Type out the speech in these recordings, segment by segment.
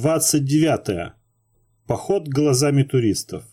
Глава 29. Поход глазами туристов.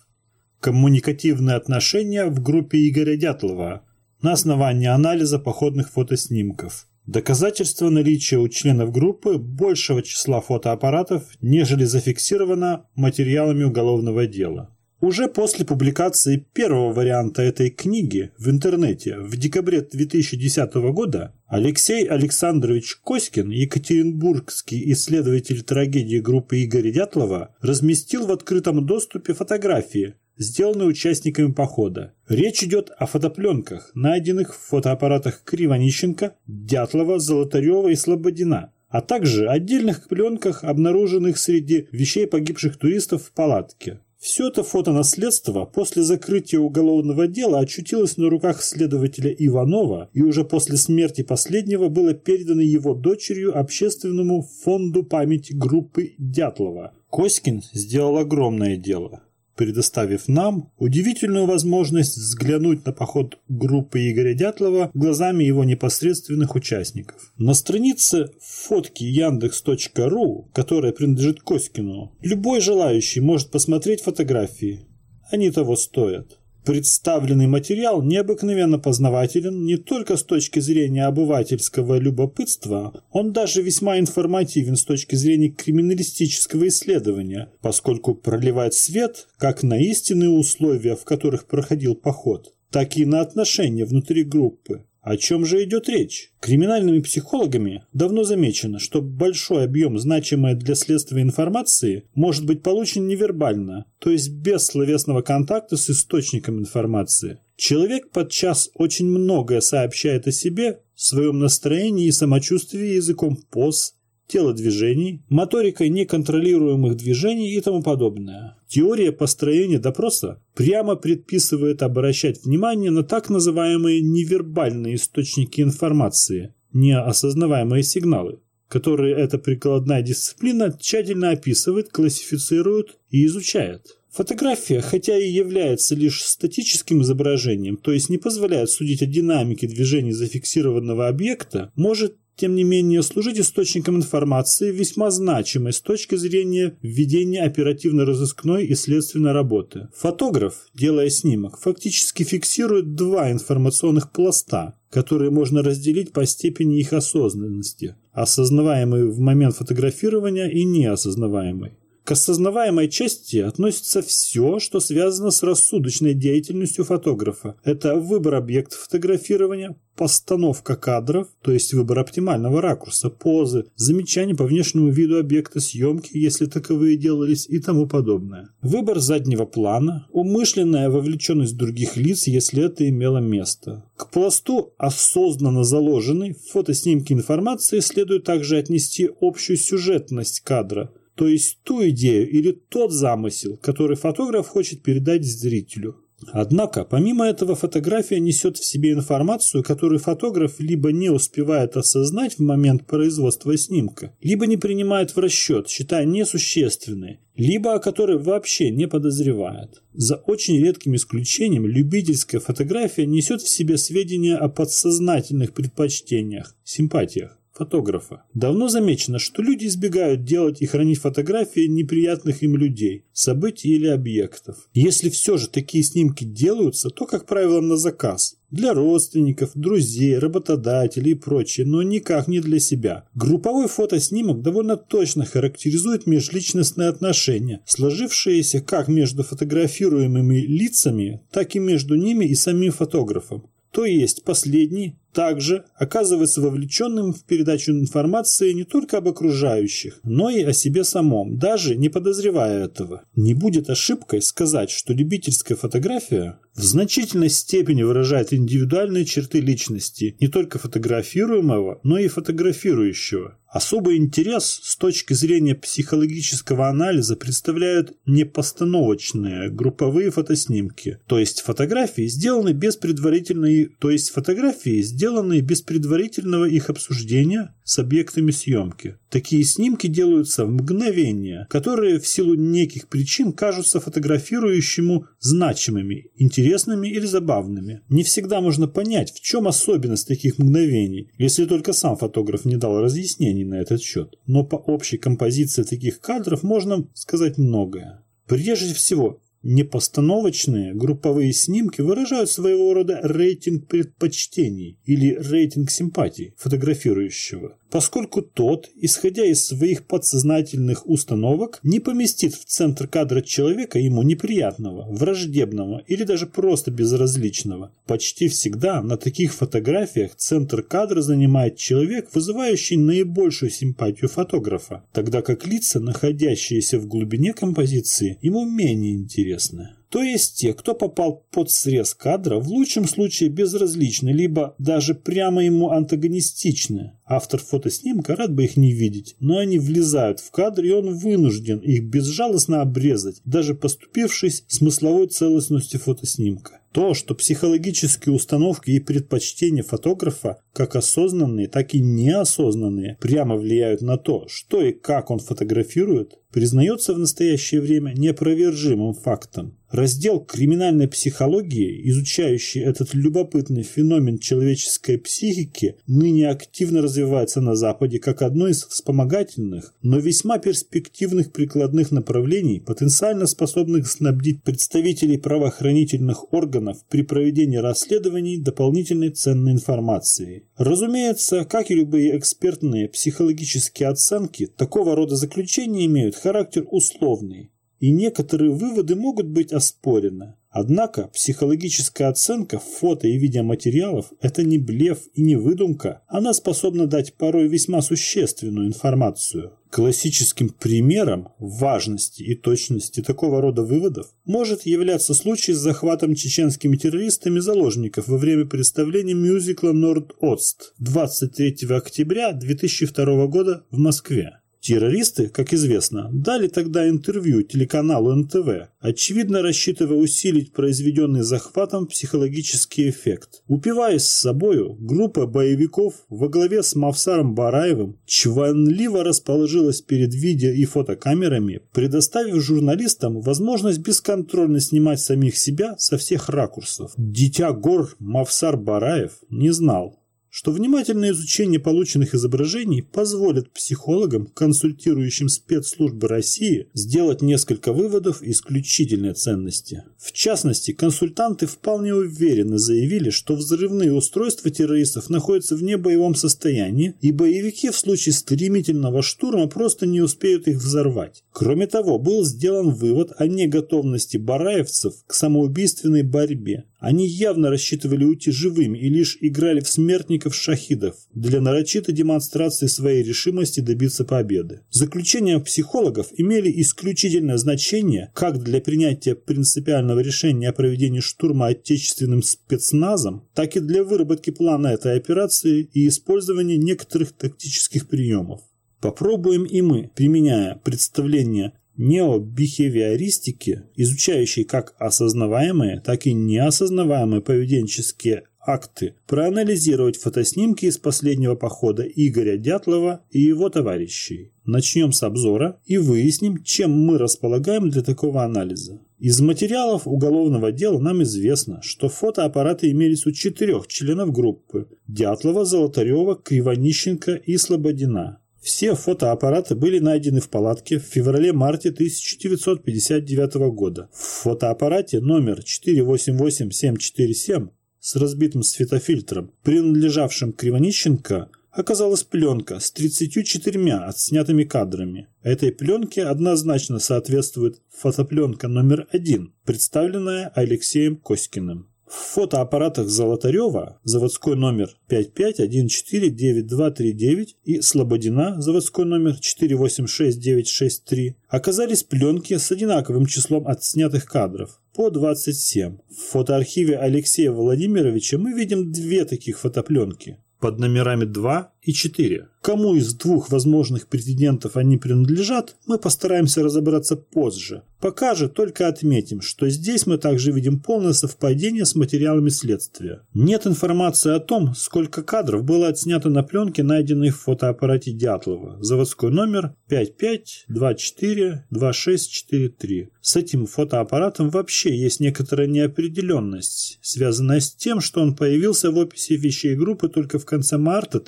Коммуникативные отношения в группе Игоря Дятлова на основании анализа походных фотоснимков. Доказательство наличия у членов группы большего числа фотоаппаратов, нежели зафиксировано материалами уголовного дела. Уже после публикации первого варианта этой книги в интернете в декабре 2010 года Алексей Александрович Коськин, екатеринбургский исследователь трагедии группы Игоря Дятлова, разместил в открытом доступе фотографии, сделанные участниками похода. Речь идет о фотопленках, найденных в фотоаппаратах Кривонищенко, Дятлова, Золотарева и Слободина, а также отдельных пленках, обнаруженных среди вещей погибших туристов в палатке. Все это фотонаследство после закрытия уголовного дела очутилось на руках следователя Иванова и уже после смерти последнего было передано его дочерью общественному фонду памяти группы Дятлова. Коськин сделал огромное дело предоставив нам удивительную возможность взглянуть на поход группы Игоря Дятлова глазами его непосредственных участников. На странице фотки яндекс.ру, которая принадлежит Коськину, любой желающий может посмотреть фотографии. Они того стоят. Представленный материал необыкновенно познавателен не только с точки зрения обывательского любопытства, он даже весьма информативен с точки зрения криминалистического исследования, поскольку проливает свет как на истинные условия, в которых проходил поход, так и на отношения внутри группы. О чем же идет речь? Криминальными психологами давно замечено, что большой объем значимой для следствия информации может быть получен невербально, то есть без словесного контакта с источником информации. Человек подчас очень многое сообщает о себе, своем настроении и самочувствии языком поз, телодвижений, моторикой неконтролируемых движений и тому подобное. Теория построения допроса прямо предписывает обращать внимание на так называемые невербальные источники информации, неосознаваемые сигналы, которые эта прикладная дисциплина тщательно описывает, классифицирует и изучает. Фотография, хотя и является лишь статическим изображением, то есть не позволяет судить о динамике движений зафиксированного объекта, может тем не менее, служить источником информации весьма значимой с точки зрения ведения оперативно-розыскной и следственной работы. Фотограф, делая снимок, фактически фиксирует два информационных пласта, которые можно разделить по степени их осознанности, осознаваемый в момент фотографирования и неосознаваемый. К осознаваемой части относится все, что связано с рассудочной деятельностью фотографа. Это выбор объекта фотографирования, постановка кадров, то есть выбор оптимального ракурса, позы, замечания по внешнему виду объекта съемки, если таковые делались и тому подобное. Выбор заднего плана, умышленная вовлеченность других лиц, если это имело место. К пласту осознанно заложенной в фотоснимке информации следует также отнести общую сюжетность кадра – то есть ту идею или тот замысел, который фотограф хочет передать зрителю. Однако, помимо этого, фотография несет в себе информацию, которую фотограф либо не успевает осознать в момент производства снимка, либо не принимает в расчет, считая несущественной, либо о которой вообще не подозревает. За очень редким исключением, любительская фотография несет в себе сведения о подсознательных предпочтениях, симпатиях фотографа. Давно замечено, что люди избегают делать и хранить фотографии неприятных им людей, событий или объектов. Если все же такие снимки делаются, то, как правило, на заказ. Для родственников, друзей, работодателей и прочее, но никак не для себя. Групповой фотоснимок довольно точно характеризует межличностные отношения, сложившиеся как между фотографируемыми лицами, так и между ними и самим фотографом. То есть последний также оказывается вовлеченным в передачу информации не только об окружающих, но и о себе самом, даже не подозревая этого. Не будет ошибкой сказать, что любительская фотография в значительной степени выражает индивидуальные черты личности не только фотографируемого, но и фотографирующего. Особый интерес с точки зрения психологического анализа представляют непостановочные групповые фотоснимки, то есть фотографии, сделаны без предварительной, то есть фотографии, сделанные без предварительного их обсуждения с объектами съемки. Такие снимки делаются в мгновение, которые в силу неких причин кажутся фотографирующему значимыми, интересными или забавными. Не всегда можно понять, в чем особенность таких мгновений, если только сам фотограф не дал разъяснений на этот счет. Но по общей композиции таких кадров можно сказать многое. Прежде всего, Непостановочные групповые снимки выражают своего рода рейтинг предпочтений или рейтинг симпатий фотографирующего поскольку тот, исходя из своих подсознательных установок, не поместит в центр кадра человека ему неприятного, враждебного или даже просто безразличного. Почти всегда на таких фотографиях центр кадра занимает человек, вызывающий наибольшую симпатию фотографа, тогда как лица, находящиеся в глубине композиции, ему менее интересны. То есть те, кто попал под срез кадра, в лучшем случае безразличны, либо даже прямо ему антагонистичны. Автор фотоснимка рад бы их не видеть, но они влезают в кадр, и он вынужден их безжалостно обрезать, даже поступившись смысловой целостностью фотоснимка. То, что психологические установки и предпочтения фотографа, как осознанные, так и неосознанные, прямо влияют на то, что и как он фотографирует, признается в настоящее время неопровержимым фактом. Раздел криминальной психологии, изучающий этот любопытный феномен человеческой психики, ныне активно развивается на Западе как одно из вспомогательных, но весьма перспективных прикладных направлений, потенциально способных снабдить представителей правоохранительных органов при проведении расследований дополнительной ценной информацией. Разумеется, как и любые экспертные психологические оценки, такого рода заключения имеют характер условный и некоторые выводы могут быть оспорены. Однако психологическая оценка фото и видеоматериалов – это не блеф и не выдумка. Она способна дать порой весьма существенную информацию. Классическим примером важности и точности такого рода выводов может являться случай с захватом чеченскими террористами заложников во время представления мюзикла «Норд-Ост» 23 октября 2002 года в Москве. Террористы, как известно, дали тогда интервью телеканалу НТВ, очевидно рассчитывая усилить произведенный захватом психологический эффект. Упиваясь с собою, группа боевиков во главе с Мавсаром Бараевым чванливо расположилась перед видео и фотокамерами, предоставив журналистам возможность бесконтрольно снимать самих себя со всех ракурсов. Дитя гор Мавсар Бараев не знал, что внимательное изучение полученных изображений позволит психологам, консультирующим спецслужбы России, сделать несколько выводов исключительной ценности. В частности, консультанты вполне уверенно заявили, что взрывные устройства террористов находятся в небоевом состоянии, и боевики в случае стремительного штурма просто не успеют их взорвать. Кроме того, был сделан вывод о неготовности бараевцев к самоубийственной борьбе, они явно рассчитывали уйти живыми и лишь играли в смертников-шахидов для нарочитой демонстрации своей решимости добиться победы. Заключения психологов имели исключительное значение как для принятия принципиального решения о проведении штурма отечественным спецназом, так и для выработки плана этой операции и использования некоторых тактических приемов. Попробуем и мы, применяя представление необихевиористики, изучающей как осознаваемые, так и неосознаваемые поведенческие акты, проанализировать фотоснимки из последнего похода Игоря Дятлова и его товарищей. Начнем с обзора и выясним, чем мы располагаем для такого анализа. Из материалов уголовного дела нам известно, что фотоаппараты имелись у четырех членов группы – Дятлова, Золотарева, Кривонищенко и Слободина. Все фотоаппараты были найдены в палатке в феврале-марте 1959 года. В фотоаппарате номер 488747 с разбитым светофильтром, принадлежавшим Кривонищенко, оказалась пленка с 34 отснятыми кадрами. Этой пленке однозначно соответствует фотопленка номер один, представленная Алексеем Коськиным. В фотоаппаратах Золотарева заводской номер 55149239 и Слободина заводской номер 486963 оказались пленки с одинаковым числом отснятых кадров по 27. В фотоархиве Алексея Владимировича мы видим две таких фотопленки под номерами 2 и 4. Кому из двух возможных претендентов они принадлежат, мы постараемся разобраться позже. Пока же только отметим, что здесь мы также видим полное совпадение с материалами следствия. Нет информации о том, сколько кадров было отснято на пленке, найденной в фотоаппарате Дятлова. Заводской номер 55242643. С этим фотоаппаратом вообще есть некоторая неопределенность, связанная с тем, что он появился в описи вещей группы только в конце марта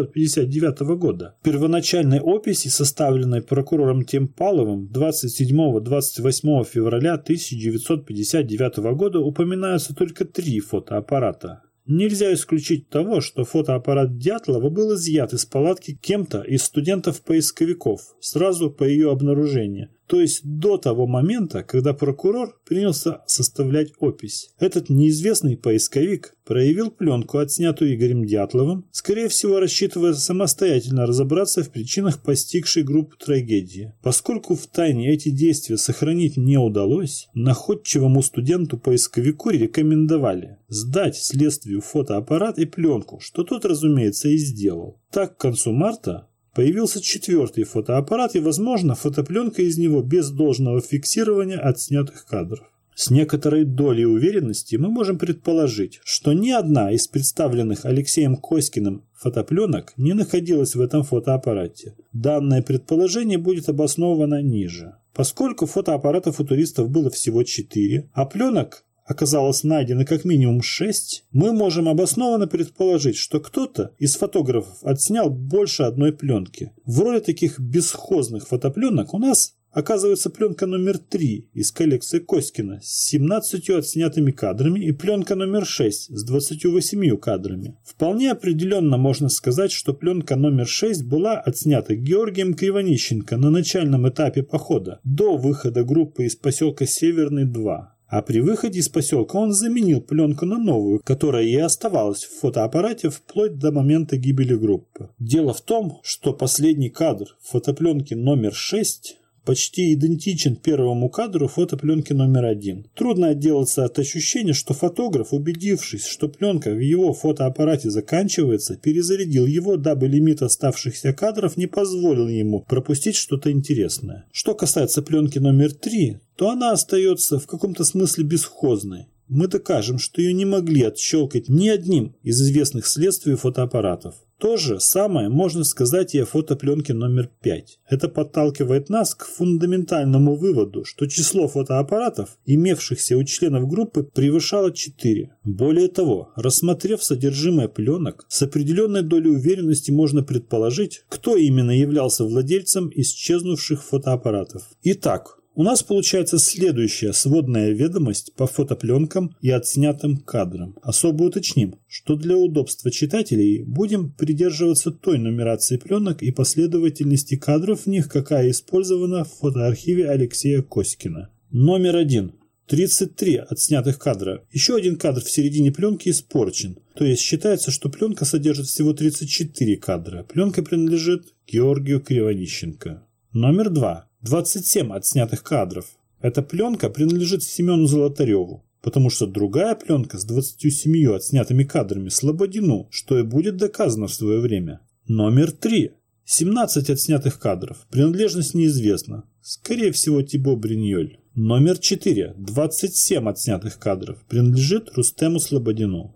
1959 года. В первоначальной описи, составленной прокурором Темпаловым 27-28 февраля 1959 года, упоминаются только три фотоаппарата. Нельзя исключить того, что фотоаппарат Дятлова был изъят из палатки кем-то из студентов-поисковиков сразу по ее обнаружению, то есть до того момента, когда прокурор принялся составлять опись. Этот неизвестный поисковик проявил пленку, отснятую Игорем Дятловым, скорее всего рассчитывая самостоятельно разобраться в причинах постигшей группу трагедии. Поскольку в тайне эти действия сохранить не удалось, находчивому студенту-поисковику рекомендовали сдать следствию фотоаппарат и пленку, что тот, разумеется, и сделал. Так, к концу марта Появился четвертый фотоаппарат и, возможно, фотопленка из него без должного фиксирования отснятых кадров. С некоторой долей уверенности мы можем предположить, что ни одна из представленных Алексеем Коськиным фотопленок не находилась в этом фотоаппарате. Данное предположение будет обосновано ниже. Поскольку фотоаппаратов у туристов было всего 4, а пленок оказалось найдено как минимум 6, мы можем обоснованно предположить, что кто-то из фотографов отснял больше одной пленки. В роли таких бесхозных фотопленок у нас оказывается пленка номер 3 из коллекции Коськина с 17 отснятыми кадрами и пленка номер 6 с 28 кадрами. Вполне определенно можно сказать, что пленка номер 6 была отснята Георгием Кривонищенко на начальном этапе похода, до выхода группы из поселка Северный 2. А при выходе из поселка он заменил пленку на новую, которая и оставалась в фотоаппарате вплоть до момента гибели группы. Дело в том, что последний кадр фотопленки номер 6 почти идентичен первому кадру фотопленки номер один. Трудно отделаться от ощущения, что фотограф, убедившись, что пленка в его фотоаппарате заканчивается, перезарядил его, дабы лимит оставшихся кадров не позволил ему пропустить что-то интересное. Что касается пленки номер три, то она остается в каком-то смысле бесхозной мы докажем, что ее не могли отщелкать ни одним из известных следствий фотоаппаратов. То же самое можно сказать и о фотопленке номер 5. Это подталкивает нас к фундаментальному выводу, что число фотоаппаратов, имевшихся у членов группы, превышало 4. Более того, рассмотрев содержимое пленок, с определенной долей уверенности можно предположить, кто именно являлся владельцем исчезнувших фотоаппаратов. Итак, у нас получается следующая сводная ведомость по фотопленкам и отснятым кадрам. Особо уточним, что для удобства читателей будем придерживаться той нумерации пленок и последовательности кадров в них, какая использована в фотоархиве Алексея Коськина. Номер один. 33 отснятых кадра. Еще один кадр в середине пленки испорчен. То есть считается, что пленка содержит всего 34 кадра. Пленка принадлежит Георгию Кривонищенко. Номер два. 27 отснятых кадров. Эта пленка принадлежит Семену Золотареву, потому что другая пленка с 27 отснятыми кадрами Слободину, что и будет доказано в свое время. Номер 3. 17 отснятых кадров. Принадлежность неизвестна. Скорее всего, Тибо Бриньоль. Номер 4. 27 отснятых кадров. Принадлежит Рустему Слободину.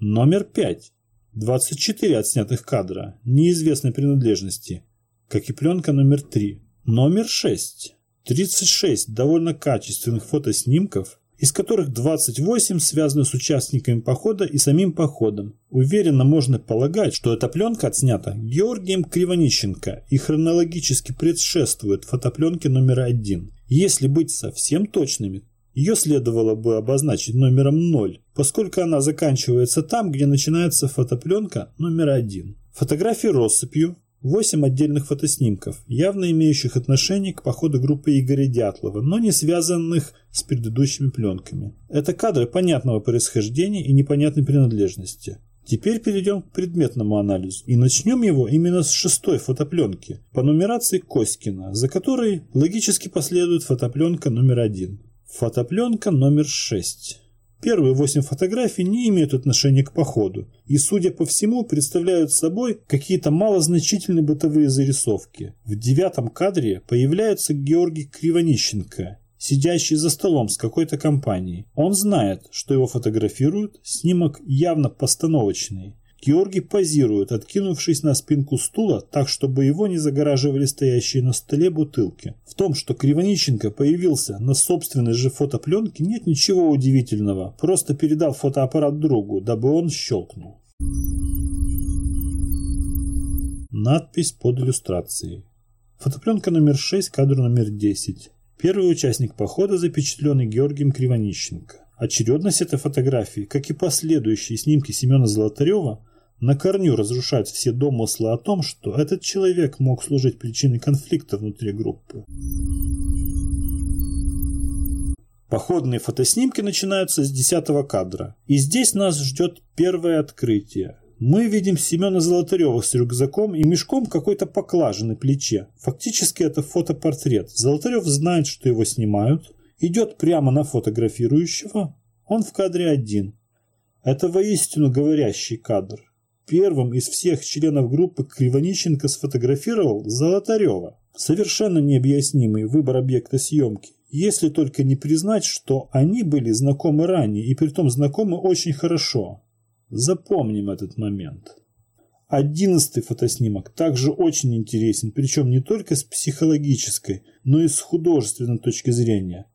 Номер 5. 24 отснятых кадра. Неизвестной принадлежности. Как и пленка номер 3. Номер 6. 36 довольно качественных фотоснимков, из которых 28 связаны с участниками похода и самим походом. Уверенно можно полагать, что эта пленка отснята Георгием Кривонищенко и хронологически предшествует фотопленке номер один. Если быть совсем точными, ее следовало бы обозначить номером 0, поскольку она заканчивается там, где начинается фотопленка номер один. Фотографии россыпью, Восемь отдельных фотоснимков, явно имеющих отношение к походу группы Игоря Дятлова, но не связанных с предыдущими пленками. Это кадры понятного происхождения и непонятной принадлежности. Теперь перейдем к предметному анализу и начнем его именно с шестой фотопленки по нумерации Коськина, за которой логически последует фотопленка номер один. Фотопленка номер шесть. Первые восемь фотографий не имеют отношения к походу и, судя по всему, представляют собой какие-то малозначительные бытовые зарисовки. В девятом кадре появляется Георгий Кривонищенко, сидящий за столом с какой-то компанией. Он знает, что его фотографируют, снимок явно постановочный. Георгий позирует, откинувшись на спинку стула, так, чтобы его не загораживали стоящие на столе бутылки. В том, что Кривониченко появился на собственной же фотопленке, нет ничего удивительного. Просто передал фотоаппарат другу, дабы он щелкнул. Надпись под иллюстрацией. Фотопленка номер 6, кадр номер 10. Первый участник похода запечатленный Георгием Кривонищенко. Очередность этой фотографии, как и последующие снимки Семена Золотарева, на корню разрушает все домыслы о том, что этот человек мог служить причиной конфликта внутри группы. Походные фотоснимки начинаются с 10 кадра. И здесь нас ждет первое открытие. Мы видим Семена Золотарева с рюкзаком и мешком какой-то поклажи на плече. Фактически это фотопортрет. Золотарев знает, что его снимают, идет прямо на фотографирующего. Он в кадре один. Это воистину говорящий кадр. Первым из всех членов группы Кривониченко сфотографировал Золотарева. Совершенно необъяснимый выбор объекта съемки, если только не признать, что они были знакомы ранее и притом знакомы очень хорошо. Запомним этот момент. Одиннадцатый фотоснимок также очень интересен, причем не только с психологической, но и с художественной точки зрения.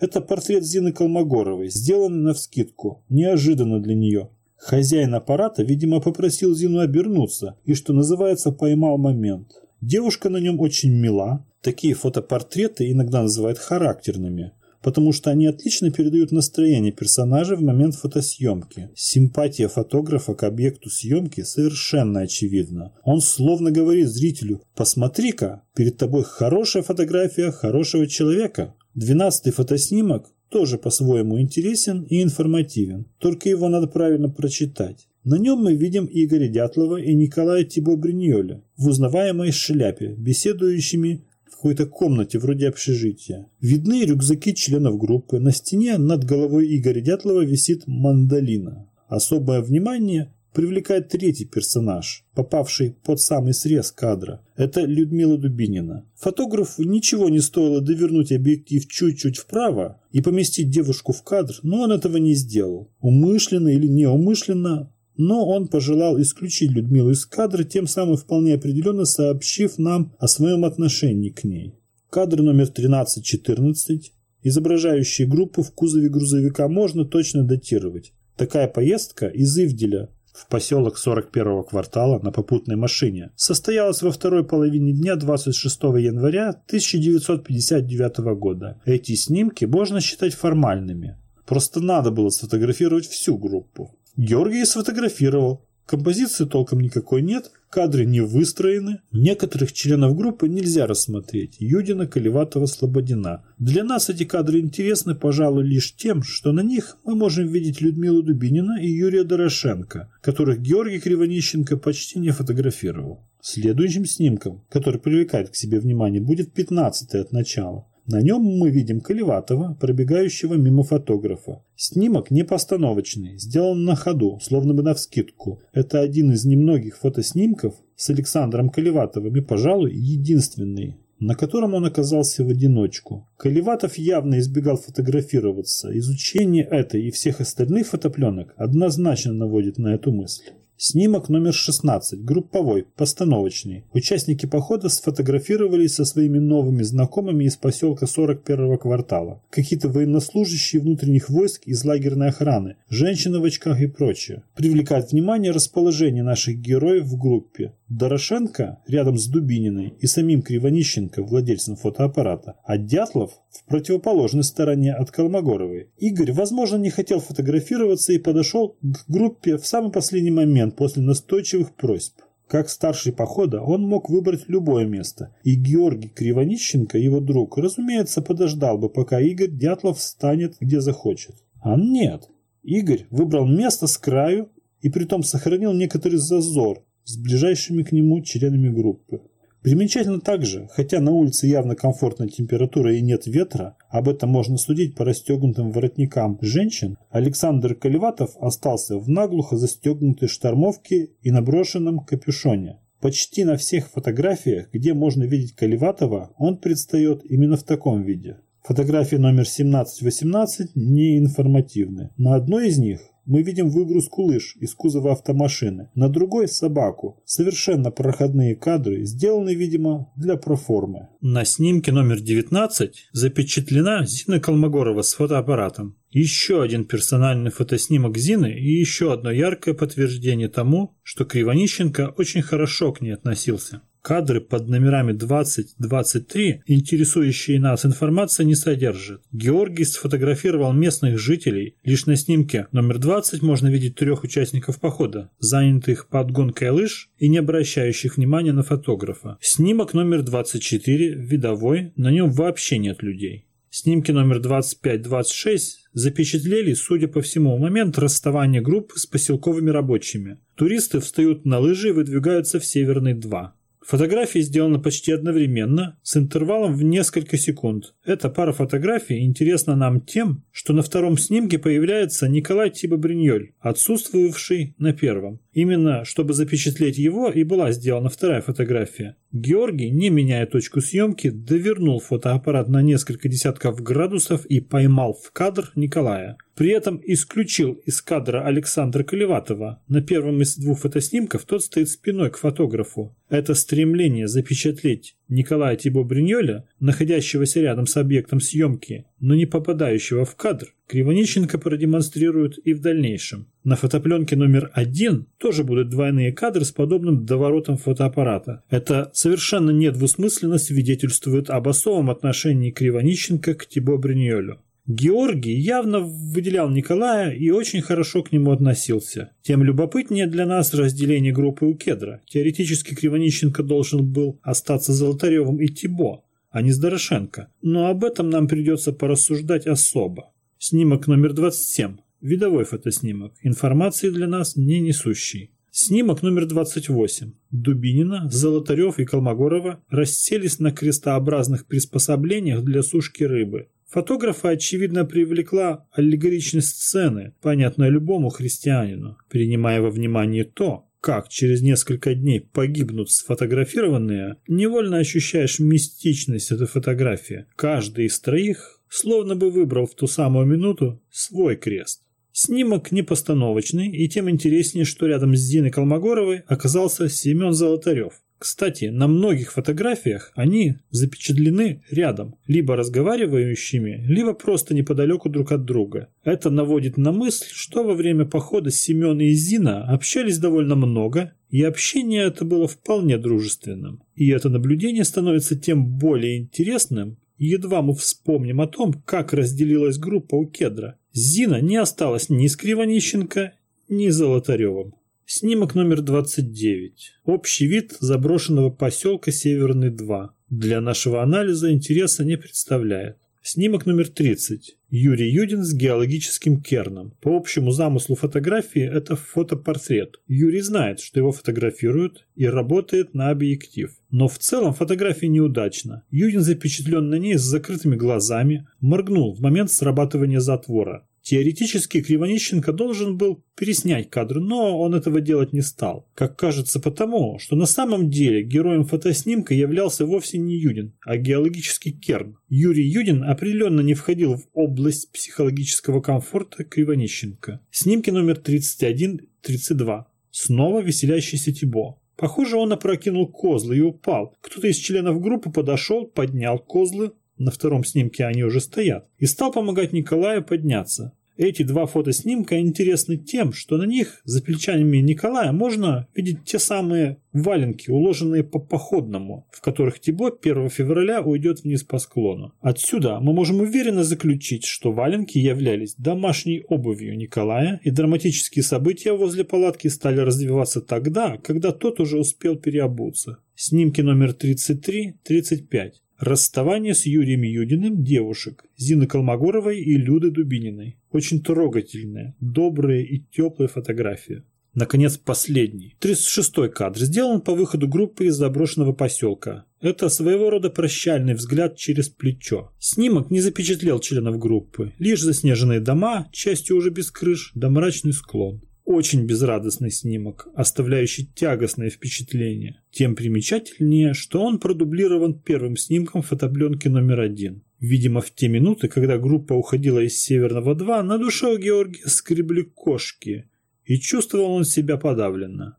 Это портрет Зины Колмогоровой, сделанный навскидку, неожиданно для нее. Хозяин аппарата, видимо, попросил Зину обернуться и, что называется, поймал момент. Девушка на нем очень мила. Такие фотопортреты иногда называют характерными, потому что они отлично передают настроение персонажа в момент фотосъемки. Симпатия фотографа к объекту съемки совершенно очевидна. Он словно говорит зрителю «Посмотри-ка, перед тобой хорошая фотография хорошего человека». Двенадцатый фотоснимок тоже по-своему интересен и информативен, только его надо правильно прочитать. На нем мы видим Игоря Дятлова и Николая Тибо Бриньоля в узнаваемой шляпе, беседующими в какой-то комнате вроде общежития. Видны рюкзаки членов группы. На стене над головой Игоря Дятлова висит мандолина. Особое внимание привлекает третий персонаж, попавший под самый срез кадра. Это Людмила Дубинина. Фотографу ничего не стоило довернуть объектив чуть-чуть вправо и поместить девушку в кадр, но он этого не сделал. Умышленно или неумышленно, но он пожелал исключить Людмилу из кадра, тем самым вполне определенно сообщив нам о своем отношении к ней. Кадр номер 13-14, изображающий группу в кузове грузовика, можно точно датировать. Такая поездка из Ивделя в поселок 41-го квартала на попутной машине состоялась во второй половине дня 26 января 1959 года. Эти снимки можно считать формальными. Просто надо было сфотографировать всю группу. Георгий сфотографировал, Композиции толком никакой нет, кадры не выстроены. Некоторых членов группы нельзя рассмотреть. Юдина, Колеватова, Слободина. Для нас эти кадры интересны, пожалуй, лишь тем, что на них мы можем видеть Людмилу Дубинина и Юрия Дорошенко, которых Георгий Кривонищенко почти не фотографировал. Следующим снимком, который привлекает к себе внимание, будет 15 от начала. На нем мы видим Колеватова, пробегающего мимо фотографа. Снимок не постановочный, сделан на ходу, словно бы навскидку. Это один из немногих фотоснимков с Александром Колеватовым и, пожалуй, единственный, на котором он оказался в одиночку. Колеватов явно избегал фотографироваться. Изучение этой и всех остальных фотопленок однозначно наводит на эту мысль. Снимок номер 16, групповой, постановочный. Участники похода сфотографировались со своими новыми знакомыми из поселка 41-го квартала. Какие-то военнослужащие внутренних войск из лагерной охраны, женщины в очках и прочее. Привлекает внимание расположение наших героев в группе. Дорошенко рядом с Дубининой и самим Кривонищенко, владельцем фотоаппарата, а Дятлов в противоположной стороне от Колмогоровой. Игорь, возможно, не хотел фотографироваться и подошел к группе в самый последний момент после настойчивых просьб. Как старший похода он мог выбрать любое место, и Георгий Кривонищенко, его друг, разумеется, подождал бы, пока Игорь Дятлов встанет где захочет. А нет. Игорь выбрал место с краю и притом сохранил некоторый зазор с ближайшими к нему членами группы. Примечательно также, хотя на улице явно комфортная температура и нет ветра, об этом можно судить по расстегнутым воротникам женщин, Александр Каливатов остался в наглухо застегнутой штормовке и наброшенном капюшоне. Почти на всех фотографиях, где можно видеть Каливатова, он предстает именно в таком виде. Фотографии номер 17-18 не информативны. На одной из них мы видим выгрузку лыж из кузова автомашины, на другой – собаку. Совершенно проходные кадры, сделанные, видимо, для проформы. На снимке номер 19 запечатлена Зина Колмогорова с фотоаппаратом. Еще один персональный фотоснимок Зины и еще одно яркое подтверждение тому, что Кривонищенко очень хорошо к ней относился. Кадры под номерами 20-23, интересующие нас информация не содержит. Георгий сфотографировал местных жителей. Лишь на снимке номер 20 можно видеть трех участников похода, занятых подгонкой лыж и не обращающих внимания на фотографа. Снимок номер 24, видовой, на нем вообще нет людей. Снимки номер 25-26 запечатлели, судя по всему, момент расставания группы с поселковыми рабочими. Туристы встают на лыжи и выдвигаются в Северный 2. Фотографии сделаны почти одновременно, с интервалом в несколько секунд. Эта пара фотографий интересна нам тем, что на втором снимке появляется Николай Тибо-Бриньоль, отсутствовавший на первом. Именно чтобы запечатлеть его и была сделана вторая фотография. Георгий, не меняя точку съемки, довернул фотоаппарат на несколько десятков градусов и поймал в кадр Николая. При этом исключил из кадра Александра Колеватова. На первом из двух фотоснимков тот стоит спиной к фотографу. Это стремление запечатлеть Николая Тибо Бриньоля, находящегося рядом с объектом съемки, но не попадающего в кадр, Кривонищенко продемонстрирует и в дальнейшем. На фотопленке номер один тоже будут двойные кадры с подобным доворотом фотоаппарата. Это совершенно недвусмысленно свидетельствует об особом отношении Кривонищенко к Тибо Бриньолю. Георгий явно выделял Николая и очень хорошо к нему относился. Тем любопытнее для нас разделение группы у Кедра. Теоретически Кривонищенко должен был остаться Золотаревым и Тибо, а не с Дорошенко. Но об этом нам придется порассуждать особо. Снимок номер 27. Видовой фотоснимок. Информации для нас не несущий. Снимок номер 28. Дубинина, Золотарев и Колмогорова расселись на крестообразных приспособлениях для сушки рыбы. Фотографа, очевидно, привлекла аллегоричность сцены, понятная любому христианину, принимая во внимание то, как через несколько дней погибнут сфотографированные, невольно ощущаешь мистичность этой фотографии. Каждый из троих словно бы выбрал в ту самую минуту свой крест. Снимок не постановочный, и тем интереснее, что рядом с Зиной Колмогоровой оказался Семен Золотарев. Кстати, на многих фотографиях они запечатлены рядом, либо разговаривающими, либо просто неподалеку друг от друга. Это наводит на мысль, что во время похода Семен и Зина общались довольно много, и общение это было вполне дружественным. И это наблюдение становится тем более интересным, едва мы вспомним о том, как разделилась группа у Кедра. Зина не осталась ни с Кривонищенко, ни с Золотаревым. Снимок номер 29. Общий вид заброшенного поселка Северный 2. Для нашего анализа интереса не представляет. Снимок номер 30. Юрий Юдин с геологическим керном. По общему замыслу фотографии это фотопортрет. Юрий знает, что его фотографируют и работает на объектив. Но в целом фотография неудачна. Юдин запечатлен на ней с закрытыми глазами, моргнул в момент срабатывания затвора. Теоретически Кривонищенко должен был переснять кадр, но он этого делать не стал. Как кажется потому, что на самом деле героем фотоснимка являлся вовсе не Юдин, а геологический керн. Юрий Юдин определенно не входил в область психологического комфорта Кривонищенко. Снимки номер 31-32. Снова веселящийся Тибо. Похоже, он опрокинул козлы и упал. Кто-то из членов группы подошел, поднял козлы, на втором снимке они уже стоят, и стал помогать Николаю подняться. Эти два фотоснимка интересны тем, что на них за плечами Николая можно видеть те самые валенки, уложенные по походному, в которых Тибо 1 февраля уйдет вниз по склону. Отсюда мы можем уверенно заключить, что валенки являлись домашней обувью Николая, и драматические события возле палатки стали развиваться тогда, когда тот уже успел переобуться. Снимки номер 33-35. Расставание с Юрием Юдиным девушек Зины Колмогоровой и Люды Дубининой. Очень трогательная, добрая и теплая фотография. Наконец, последний. 36-й кадр сделан по выходу группы из заброшенного поселка. Это своего рода прощальный взгляд через плечо. Снимок не запечатлел членов группы. Лишь заснеженные дома, частью уже без крыш, да мрачный склон. Очень безрадостный снимок, оставляющий тягостное впечатление. Тем примечательнее, что он продублирован первым снимком фотопленки номер один. Видимо, в те минуты, когда группа уходила из Северного 2, на душе у Георгия скребли кошки, и чувствовал он себя подавленно.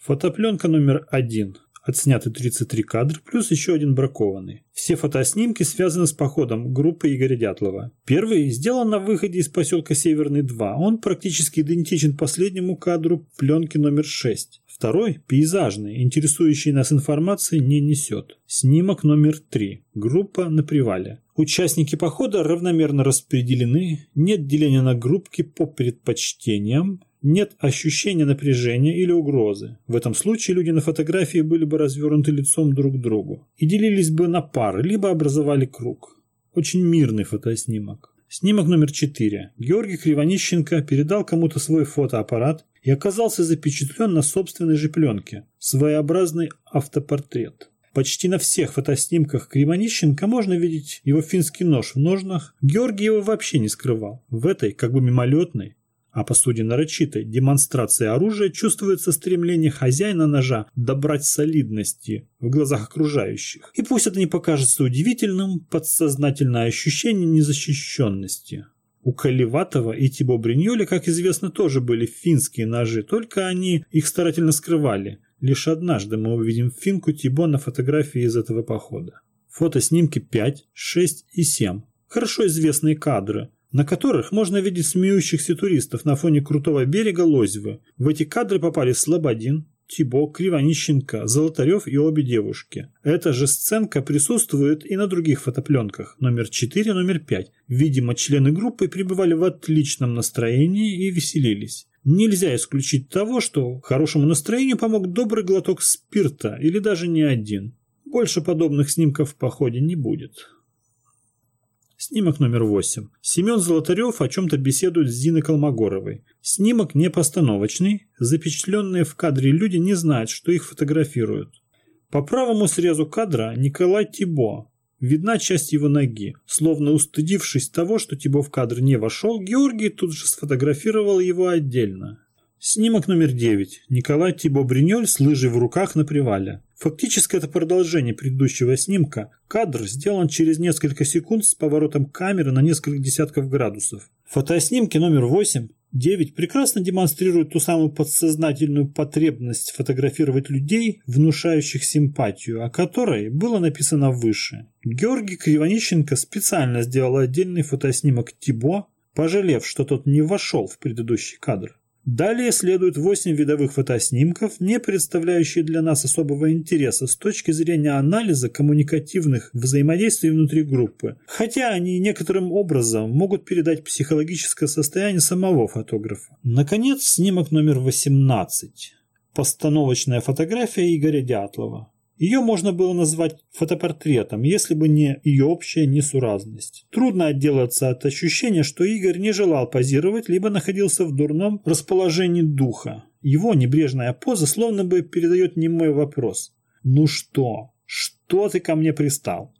Фотопленка номер один. Отсняты 33 кадра, плюс еще один бракованный. Все фотоснимки связаны с походом группы Игоря Дятлова. Первый сделан на выходе из поселка Северный 2. Он практически идентичен последнему кадру пленки номер 6. Второй, пейзажный, интересующий нас информации, не несет. Снимок номер 3. Группа на привале. Участники похода равномерно распределены, нет деления на группки по предпочтениям, нет ощущения напряжения или угрозы. В этом случае люди на фотографии были бы развернуты лицом друг к другу и делились бы на пары, либо образовали круг. Очень мирный фотоснимок. Снимок номер 4. Георгий Кривонищенко передал кому-то свой фотоаппарат и оказался запечатлен на собственной же пленке. Своеобразный автопортрет. Почти на всех фотоснимках Кривонищенко можно видеть его финский нож в ножнах. Георгий его вообще не скрывал. В этой, как бы мимолетной, а по сути нарочитой демонстрации оружия чувствуется стремление хозяина ножа добрать солидности в глазах окружающих. И пусть это не покажется удивительным, подсознательное ощущение незащищенности. У Каливатова и Тибо Бриньоли, как известно, тоже были финские ножи, только они их старательно скрывали. Лишь однажды мы увидим финку Тибо на фотографии из этого похода. Фотоснимки 5, 6 и 7. Хорошо известные кадры, на которых можно видеть смеющихся туристов на фоне крутого берега Лозьвы. В эти кадры попали Слободин, Тибо, Кривонищенко, Золотарев и обе девушки. Эта же сценка присутствует и на других фотопленках, номер 4, номер 5. Видимо, члены группы пребывали в отличном настроении и веселились. Нельзя исключить того, что хорошему настроению помог добрый глоток спирта или даже не один. Больше подобных снимков в походе не будет. Снимок номер 8. Семен Золотарев о чем-то беседует с Зиной Колмогоровой. Снимок не постановочный, запечатленные в кадре люди не знают, что их фотографируют. По правому срезу кадра Николай Тибо. Видна часть его ноги. Словно устыдившись того, что Тибо в кадр не вошел, Георгий тут же сфотографировал его отдельно. Снимок номер 9. Николай Тибо Бриньоль с лыжей в руках на привале. Фактически это продолжение предыдущего снимка. Кадр сделан через несколько секунд с поворотом камеры на несколько десятков градусов. Фотоснимки номер 8 9 прекрасно демонстрируют ту самую подсознательную потребность фотографировать людей, внушающих симпатию, о которой было написано выше. Георгий Кривонищенко специально сделал отдельный фотоснимок Тибо, пожалев, что тот не вошел в предыдущий кадр. Далее следует 8 видовых фотоснимков, не представляющие для нас особого интереса с точки зрения анализа коммуникативных взаимодействий внутри группы, хотя они некоторым образом могут передать психологическое состояние самого фотографа. Наконец, снимок номер 18. Постановочная фотография Игоря Дятлова. Ее можно было назвать фотопортретом, если бы не ее общая несуразность. Трудно отделаться от ощущения, что Игорь не желал позировать, либо находился в дурном расположении духа. Его небрежная поза словно бы передает немой вопрос. «Ну что? Что ты ко мне пристал?»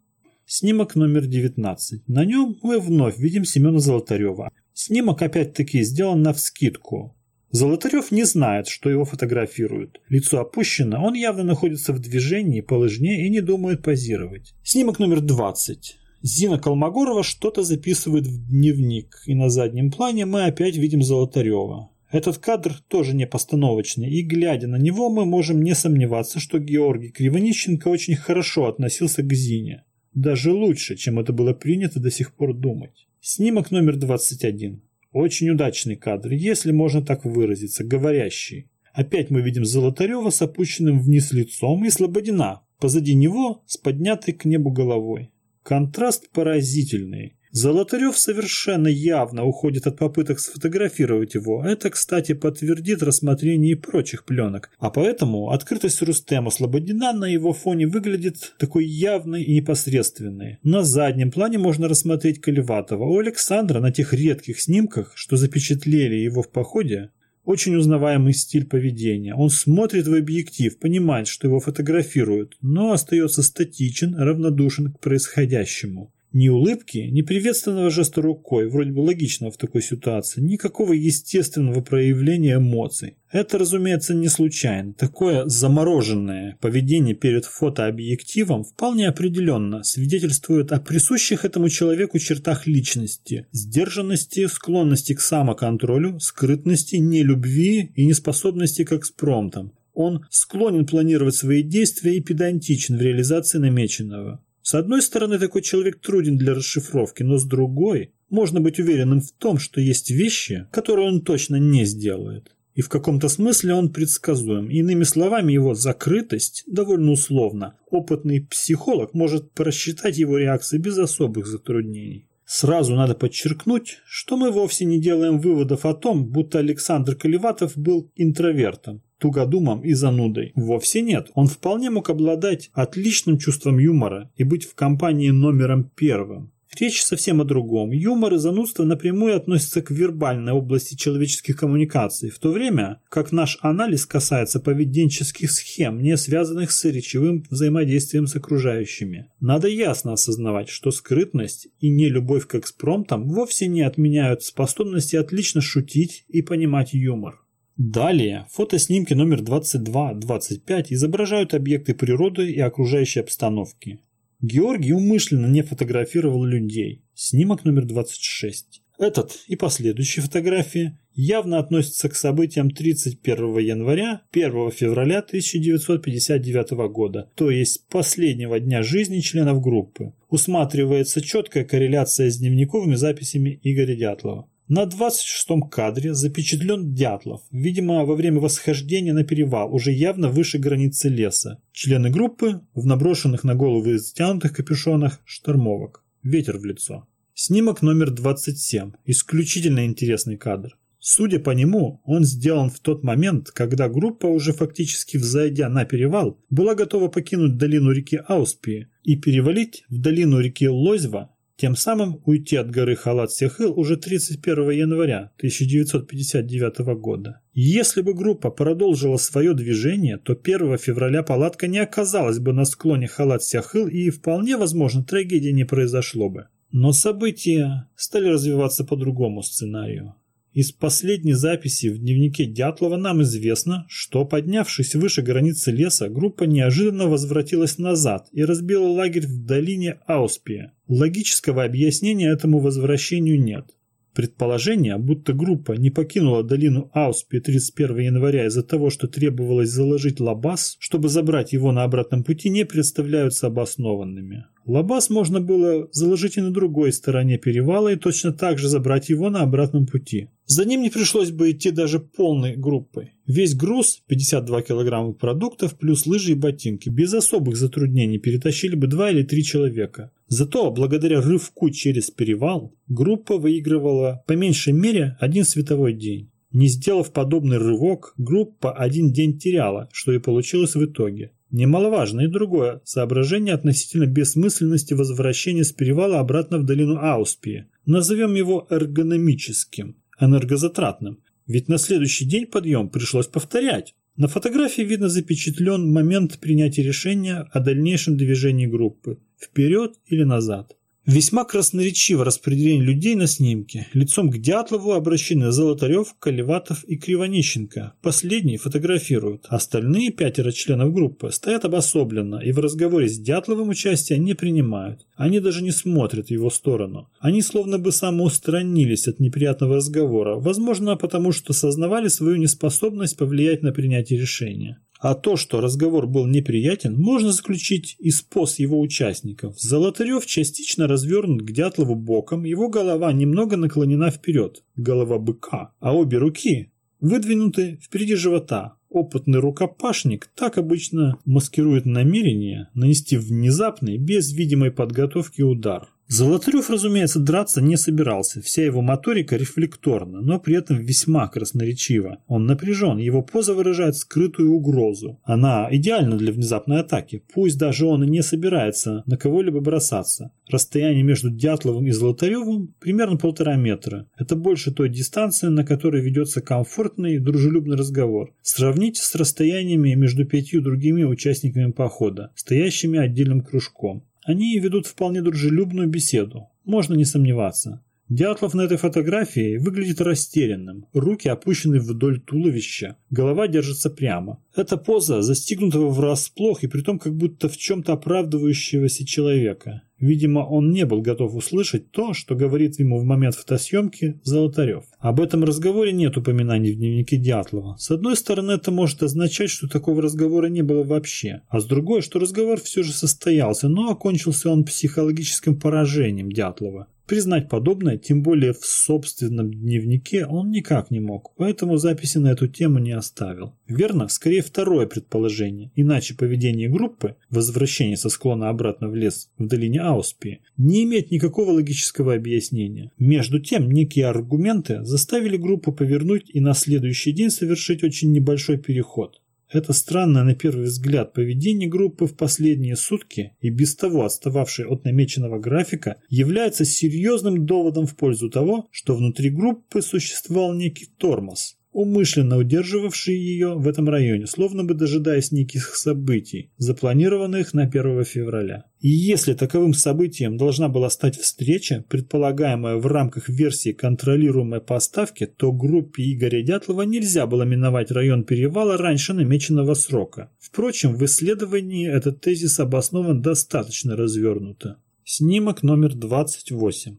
Снимок номер 19. На нем мы вновь видим Семена Золотарева. Снимок опять-таки сделан на вскидку. Золотарев не знает, что его фотографируют. Лицо опущено, он явно находится в движении по лыжне и не думает позировать. Снимок номер 20. Зина Колмогорова что-то записывает в дневник, и на заднем плане мы опять видим Золотарева. Этот кадр тоже не постановочный, и глядя на него мы можем не сомневаться, что Георгий Кривонищенко очень хорошо относился к Зине. Даже лучше, чем это было принято до сих пор думать. Снимок номер 21. Очень удачный кадр, если можно так выразиться, говорящий. Опять мы видим Золотарева с опущенным вниз лицом и Слободина, позади него с поднятой к небу головой. Контраст поразительный. Золотарев совершенно явно уходит от попыток сфотографировать его. Это, кстати, подтвердит рассмотрение и прочих пленок. А поэтому открытость Рустема Слободина на его фоне выглядит такой явной и непосредственной. На заднем плане можно рассмотреть Каливатова. У Александра на тех редких снимках, что запечатлели его в походе, очень узнаваемый стиль поведения. Он смотрит в объектив, понимает, что его фотографируют, но остается статичен, равнодушен к происходящему. Ни улыбки, ни приветственного жеста рукой, вроде бы логичного в такой ситуации, никакого естественного проявления эмоций. Это, разумеется, не случайно. Такое замороженное поведение перед фотообъективом вполне определенно свидетельствует о присущих этому человеку чертах личности, сдержанности, склонности к самоконтролю, скрытности, нелюбви и неспособности к экспромтам. Он склонен планировать свои действия и педантичен в реализации намеченного. С одной стороны, такой человек труден для расшифровки, но с другой, можно быть уверенным в том, что есть вещи, которые он точно не сделает. И в каком-то смысле он предсказуем. Иными словами, его закрытость довольно условна. Опытный психолог может просчитать его реакции без особых затруднений. Сразу надо подчеркнуть, что мы вовсе не делаем выводов о том, будто Александр Колеватов был интровертом тугодумом и занудой. Вовсе нет. Он вполне мог обладать отличным чувством юмора и быть в компании номером первым. Речь совсем о другом. Юмор и занудство напрямую относятся к вербальной области человеческих коммуникаций, в то время как наш анализ касается поведенческих схем, не связанных с речевым взаимодействием с окружающими. Надо ясно осознавать, что скрытность и нелюбовь к экспромтам вовсе не отменяют способности отлично шутить и понимать юмор. Далее фотоснимки номер 22-25 изображают объекты природы и окружающей обстановки. Георгий умышленно не фотографировал людей. Снимок номер 26. Этот и последующие фотографии явно относятся к событиям 31 января 1 февраля 1959 года, то есть последнего дня жизни членов группы. Усматривается четкая корреляция с дневниковыми записями Игоря Дятлова. На 26-м кадре запечатлен Дятлов, видимо, во время восхождения на перевал, уже явно выше границы леса. Члены группы в наброшенных на головы стянутых капюшонах штормовок. Ветер в лицо. Снимок номер 27. Исключительно интересный кадр. Судя по нему, он сделан в тот момент, когда группа, уже фактически взойдя на перевал, была готова покинуть долину реки Ауспии и перевалить в долину реки Лозьва тем самым уйти от горы Халат-Сехыл уже 31 января 1959 года. Если бы группа продолжила свое движение, то 1 февраля палатка не оказалась бы на склоне Халат-Сехыл и вполне возможно трагедии не произошло бы. Но события стали развиваться по другому сценарию. Из последней записи в дневнике Дятлова нам известно, что, поднявшись выше границы леса, группа неожиданно возвратилась назад и разбила лагерь в долине Ауспия. Логического объяснения этому возвращению нет. Предположение, будто группа не покинула долину Ауспи 31 января из-за того, что требовалось заложить Лабаз, чтобы забрать его на обратном пути, не представляются обоснованными. Лабаз можно было заложить и на другой стороне перевала и точно так же забрать его на обратном пути. За ним не пришлось бы идти даже полной группой. Весь груз, 52 килограмма продуктов, плюс лыжи и ботинки, без особых затруднений перетащили бы два или три человека. Зато, благодаря рывку через перевал, группа выигрывала по меньшей мере один световой день. Не сделав подобный рывок, группа один день теряла, что и получилось в итоге. Немаловажно и другое соображение относительно бессмысленности возвращения с перевала обратно в долину Ауспии. Назовем его эргономическим, энергозатратным. Ведь на следующий день подъем пришлось повторять. На фотографии видно запечатлен момент принятия решения о дальнейшем движении группы – вперед или назад. Весьма красноречиво распределение людей на снимке. Лицом к Дятлову обращены Золотарев, Колеватов и Кривонищенко. Последние фотографируют. Остальные пятеро членов группы стоят обособленно и в разговоре с Дятловым участия не принимают. Они даже не смотрят в его сторону. Они словно бы самоустранились от неприятного разговора, возможно потому, что сознавали свою неспособность повлиять на принятие решения. А то, что разговор был неприятен, можно заключить из поз его участников. Золотарев частично развернут к Дятлову боком, его голова немного наклонена вперед, голова быка, а обе руки выдвинуты впереди живота. Опытный рукопашник так обычно маскирует намерение нанести внезапный, без видимой подготовки удар. Золотарев, разумеется, драться не собирался, вся его моторика рефлекторна, но при этом весьма красноречива. Он напряжен, его поза выражает скрытую угрозу. Она идеальна для внезапной атаки, пусть даже он и не собирается на кого-либо бросаться. Расстояние между Дятловым и Золотаревым примерно полтора метра. Это больше той дистанции, на которой ведется комфортный и дружелюбный разговор. Сравните с расстояниями между пятью другими участниками похода, стоящими отдельным кружком. Они ведут вполне дружелюбную беседу, можно не сомневаться. Дятлов на этой фотографии выглядит растерянным, руки опущены вдоль туловища, голова держится прямо. Это поза застигнутого врасплох и притом как будто в чем-то оправдывающегося человека. Видимо, он не был готов услышать то, что говорит ему в момент фотосъемки Золотарев. Об этом разговоре нет упоминаний в дневнике Дятлова. С одной стороны, это может означать, что такого разговора не было вообще, а с другой, что разговор все же состоялся, но окончился он психологическим поражением Дятлова. Признать подобное, тем более в собственном дневнике, он никак не мог, поэтому записи на эту тему не оставил. Верно, скорее второе предположение, иначе поведение группы, возвращение со склона обратно в лес в долине Ауспи, не имеет никакого логического объяснения. Между тем, некие аргументы заставили группу повернуть и на следующий день совершить очень небольшой переход. Это странное на первый взгляд поведение группы в последние сутки и без того отстававшей от намеченного графика является серьезным доводом в пользу того, что внутри группы существовал некий тормоз, умышленно удерживавший ее в этом районе, словно бы дожидаясь неких событий, запланированных на 1 февраля. И если таковым событием должна была стать встреча, предполагаемая в рамках версии контролируемой поставки, то группе Игоря Дятлова нельзя было миновать район перевала раньше намеченного срока. Впрочем, в исследовании этот тезис обоснован достаточно развернуто. Снимок номер 28.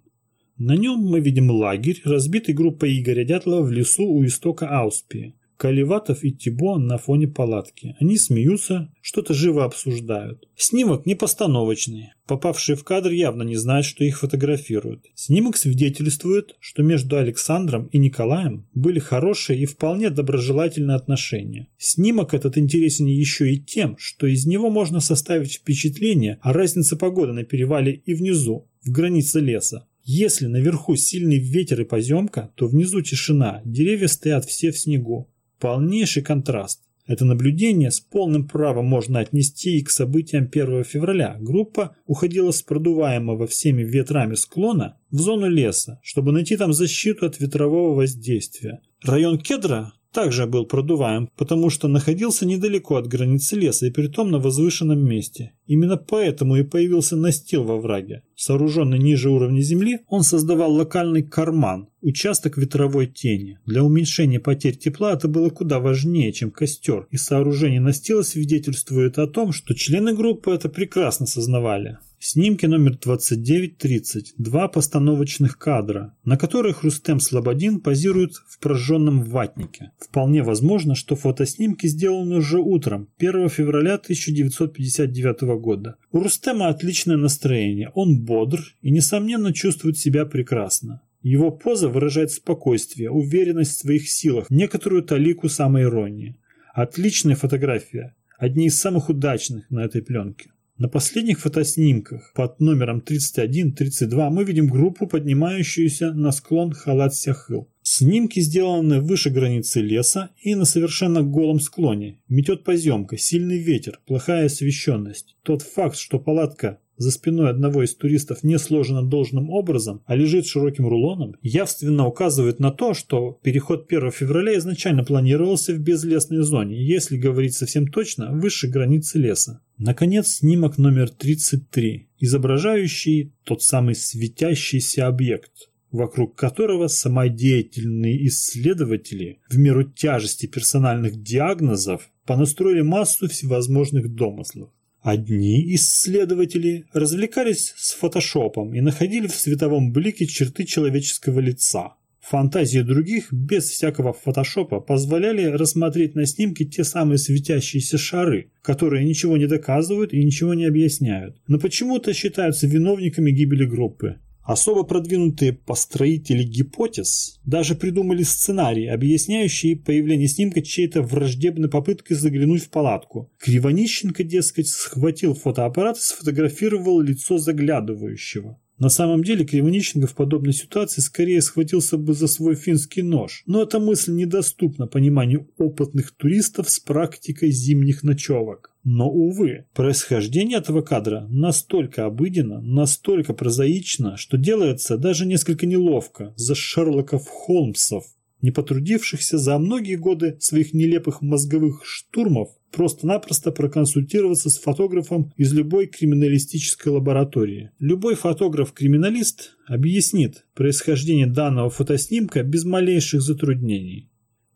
На нем мы видим лагерь, разбитый группой Игоря Дятлова в лесу у истока Ауспии. Каливатов и Тибо на фоне палатки. Они смеются, что-то живо обсуждают. Снимок не постановочный. Попавшие в кадр явно не знают, что их фотографируют. Снимок свидетельствует, что между Александром и Николаем были хорошие и вполне доброжелательные отношения. Снимок этот интересен еще и тем, что из него можно составить впечатление о разнице погоды на перевале и внизу, в границе леса. Если наверху сильный ветер и поземка, то внизу тишина, деревья стоят все в снегу. Полнейший контраст. Это наблюдение с полным правом можно отнести и к событиям 1 февраля. Группа уходила с продуваемого всеми ветрами склона в зону леса, чтобы найти там защиту от ветрового воздействия. Район Кедра также был продуваем, потому что находился недалеко от границы леса и притом на возвышенном месте. Именно поэтому и появился настил во враге. Сооруженный ниже уровня земли, он создавал локальный карман, участок ветровой тени. Для уменьшения потерь тепла это было куда важнее, чем костер, и сооружение настила свидетельствует о том, что члены группы это прекрасно сознавали. Снимки номер 29-30, два постановочных кадра, на которых Рустем Слободин позирует в прожженном ватнике. Вполне возможно, что фотоснимки сделаны уже утром, 1 февраля 1959 года. У Рустема отличное настроение, он бодр и, несомненно, чувствует себя прекрасно. Его поза выражает спокойствие, уверенность в своих силах, некоторую талику самоиронии. Отличная фотография, одни из самых удачных на этой пленке. На последних фотоснимках под номером 31-32 мы видим группу, поднимающуюся на склон Халат-Сяхыл. Снимки сделаны выше границы леса и на совершенно голом склоне. Метет поземка, сильный ветер, плохая освещенность. Тот факт, что палатка за спиной одного из туристов не сложена должным образом, а лежит широким рулоном, явственно указывает на то, что переход 1 февраля изначально планировался в безлесной зоне, если говорить совсем точно, выше границы леса. Наконец, снимок номер 33, изображающий тот самый светящийся объект, вокруг которого самодеятельные исследователи в меру тяжести персональных диагнозов понастроили массу всевозможных домыслов. Одни исследователи развлекались с фотошопом и находили в световом блике черты человеческого лица. Фантазии других, без всякого фотошопа, позволяли рассмотреть на снимке те самые светящиеся шары, которые ничего не доказывают и ничего не объясняют, но почему-то считаются виновниками гибели группы. Особо продвинутые построители гипотез даже придумали сценарий, объясняющий появление снимка чьей-то враждебной попыткой заглянуть в палатку. Кривонищенко, дескать, схватил фотоаппарат и сфотографировал лицо заглядывающего. На самом деле Кривонищенко в подобной ситуации скорее схватился бы за свой финский нож, но эта мысль недоступна пониманию опытных туристов с практикой зимних ночевок. Но, увы, происхождение этого кадра настолько обыденно, настолько прозаично, что делается даже несколько неловко за Шерлоков Холмсов, не потрудившихся за многие годы своих нелепых мозговых штурмов просто-напросто проконсультироваться с фотографом из любой криминалистической лаборатории. Любой фотограф-криминалист объяснит происхождение данного фотоснимка без малейших затруднений.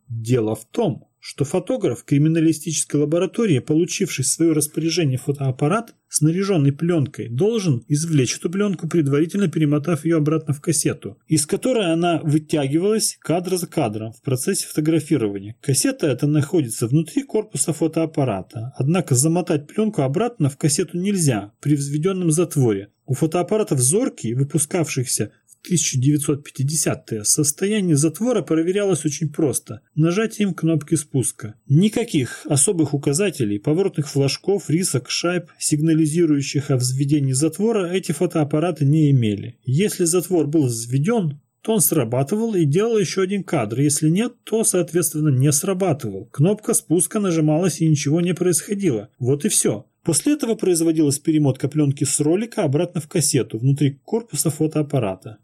Дело в том, что фотограф криминалистической лаборатории, получивший в свое распоряжение фотоаппарат, снаряженный пленкой, должен извлечь эту пленку, предварительно перемотав ее обратно в кассету, из которой она вытягивалась кадр за кадром в процессе фотографирования. Кассета эта находится внутри корпуса фотоаппарата, однако замотать пленку обратно в кассету нельзя при взведенном затворе. У фотоаппаратов «Зоркий», выпускавшихся 1950-е состояние затвора проверялось очень просто – нажатием кнопки спуска. Никаких особых указателей, поворотных флажков, рисок, шайб, сигнализирующих о взведении затвора эти фотоаппараты не имели. Если затвор был взведен, то он срабатывал и делал еще один кадр. Если нет, то, соответственно, не срабатывал. Кнопка спуска нажималась и ничего не происходило. Вот и все. После этого производилась перемотка пленки с ролика обратно в кассету внутри корпуса фотоаппарата.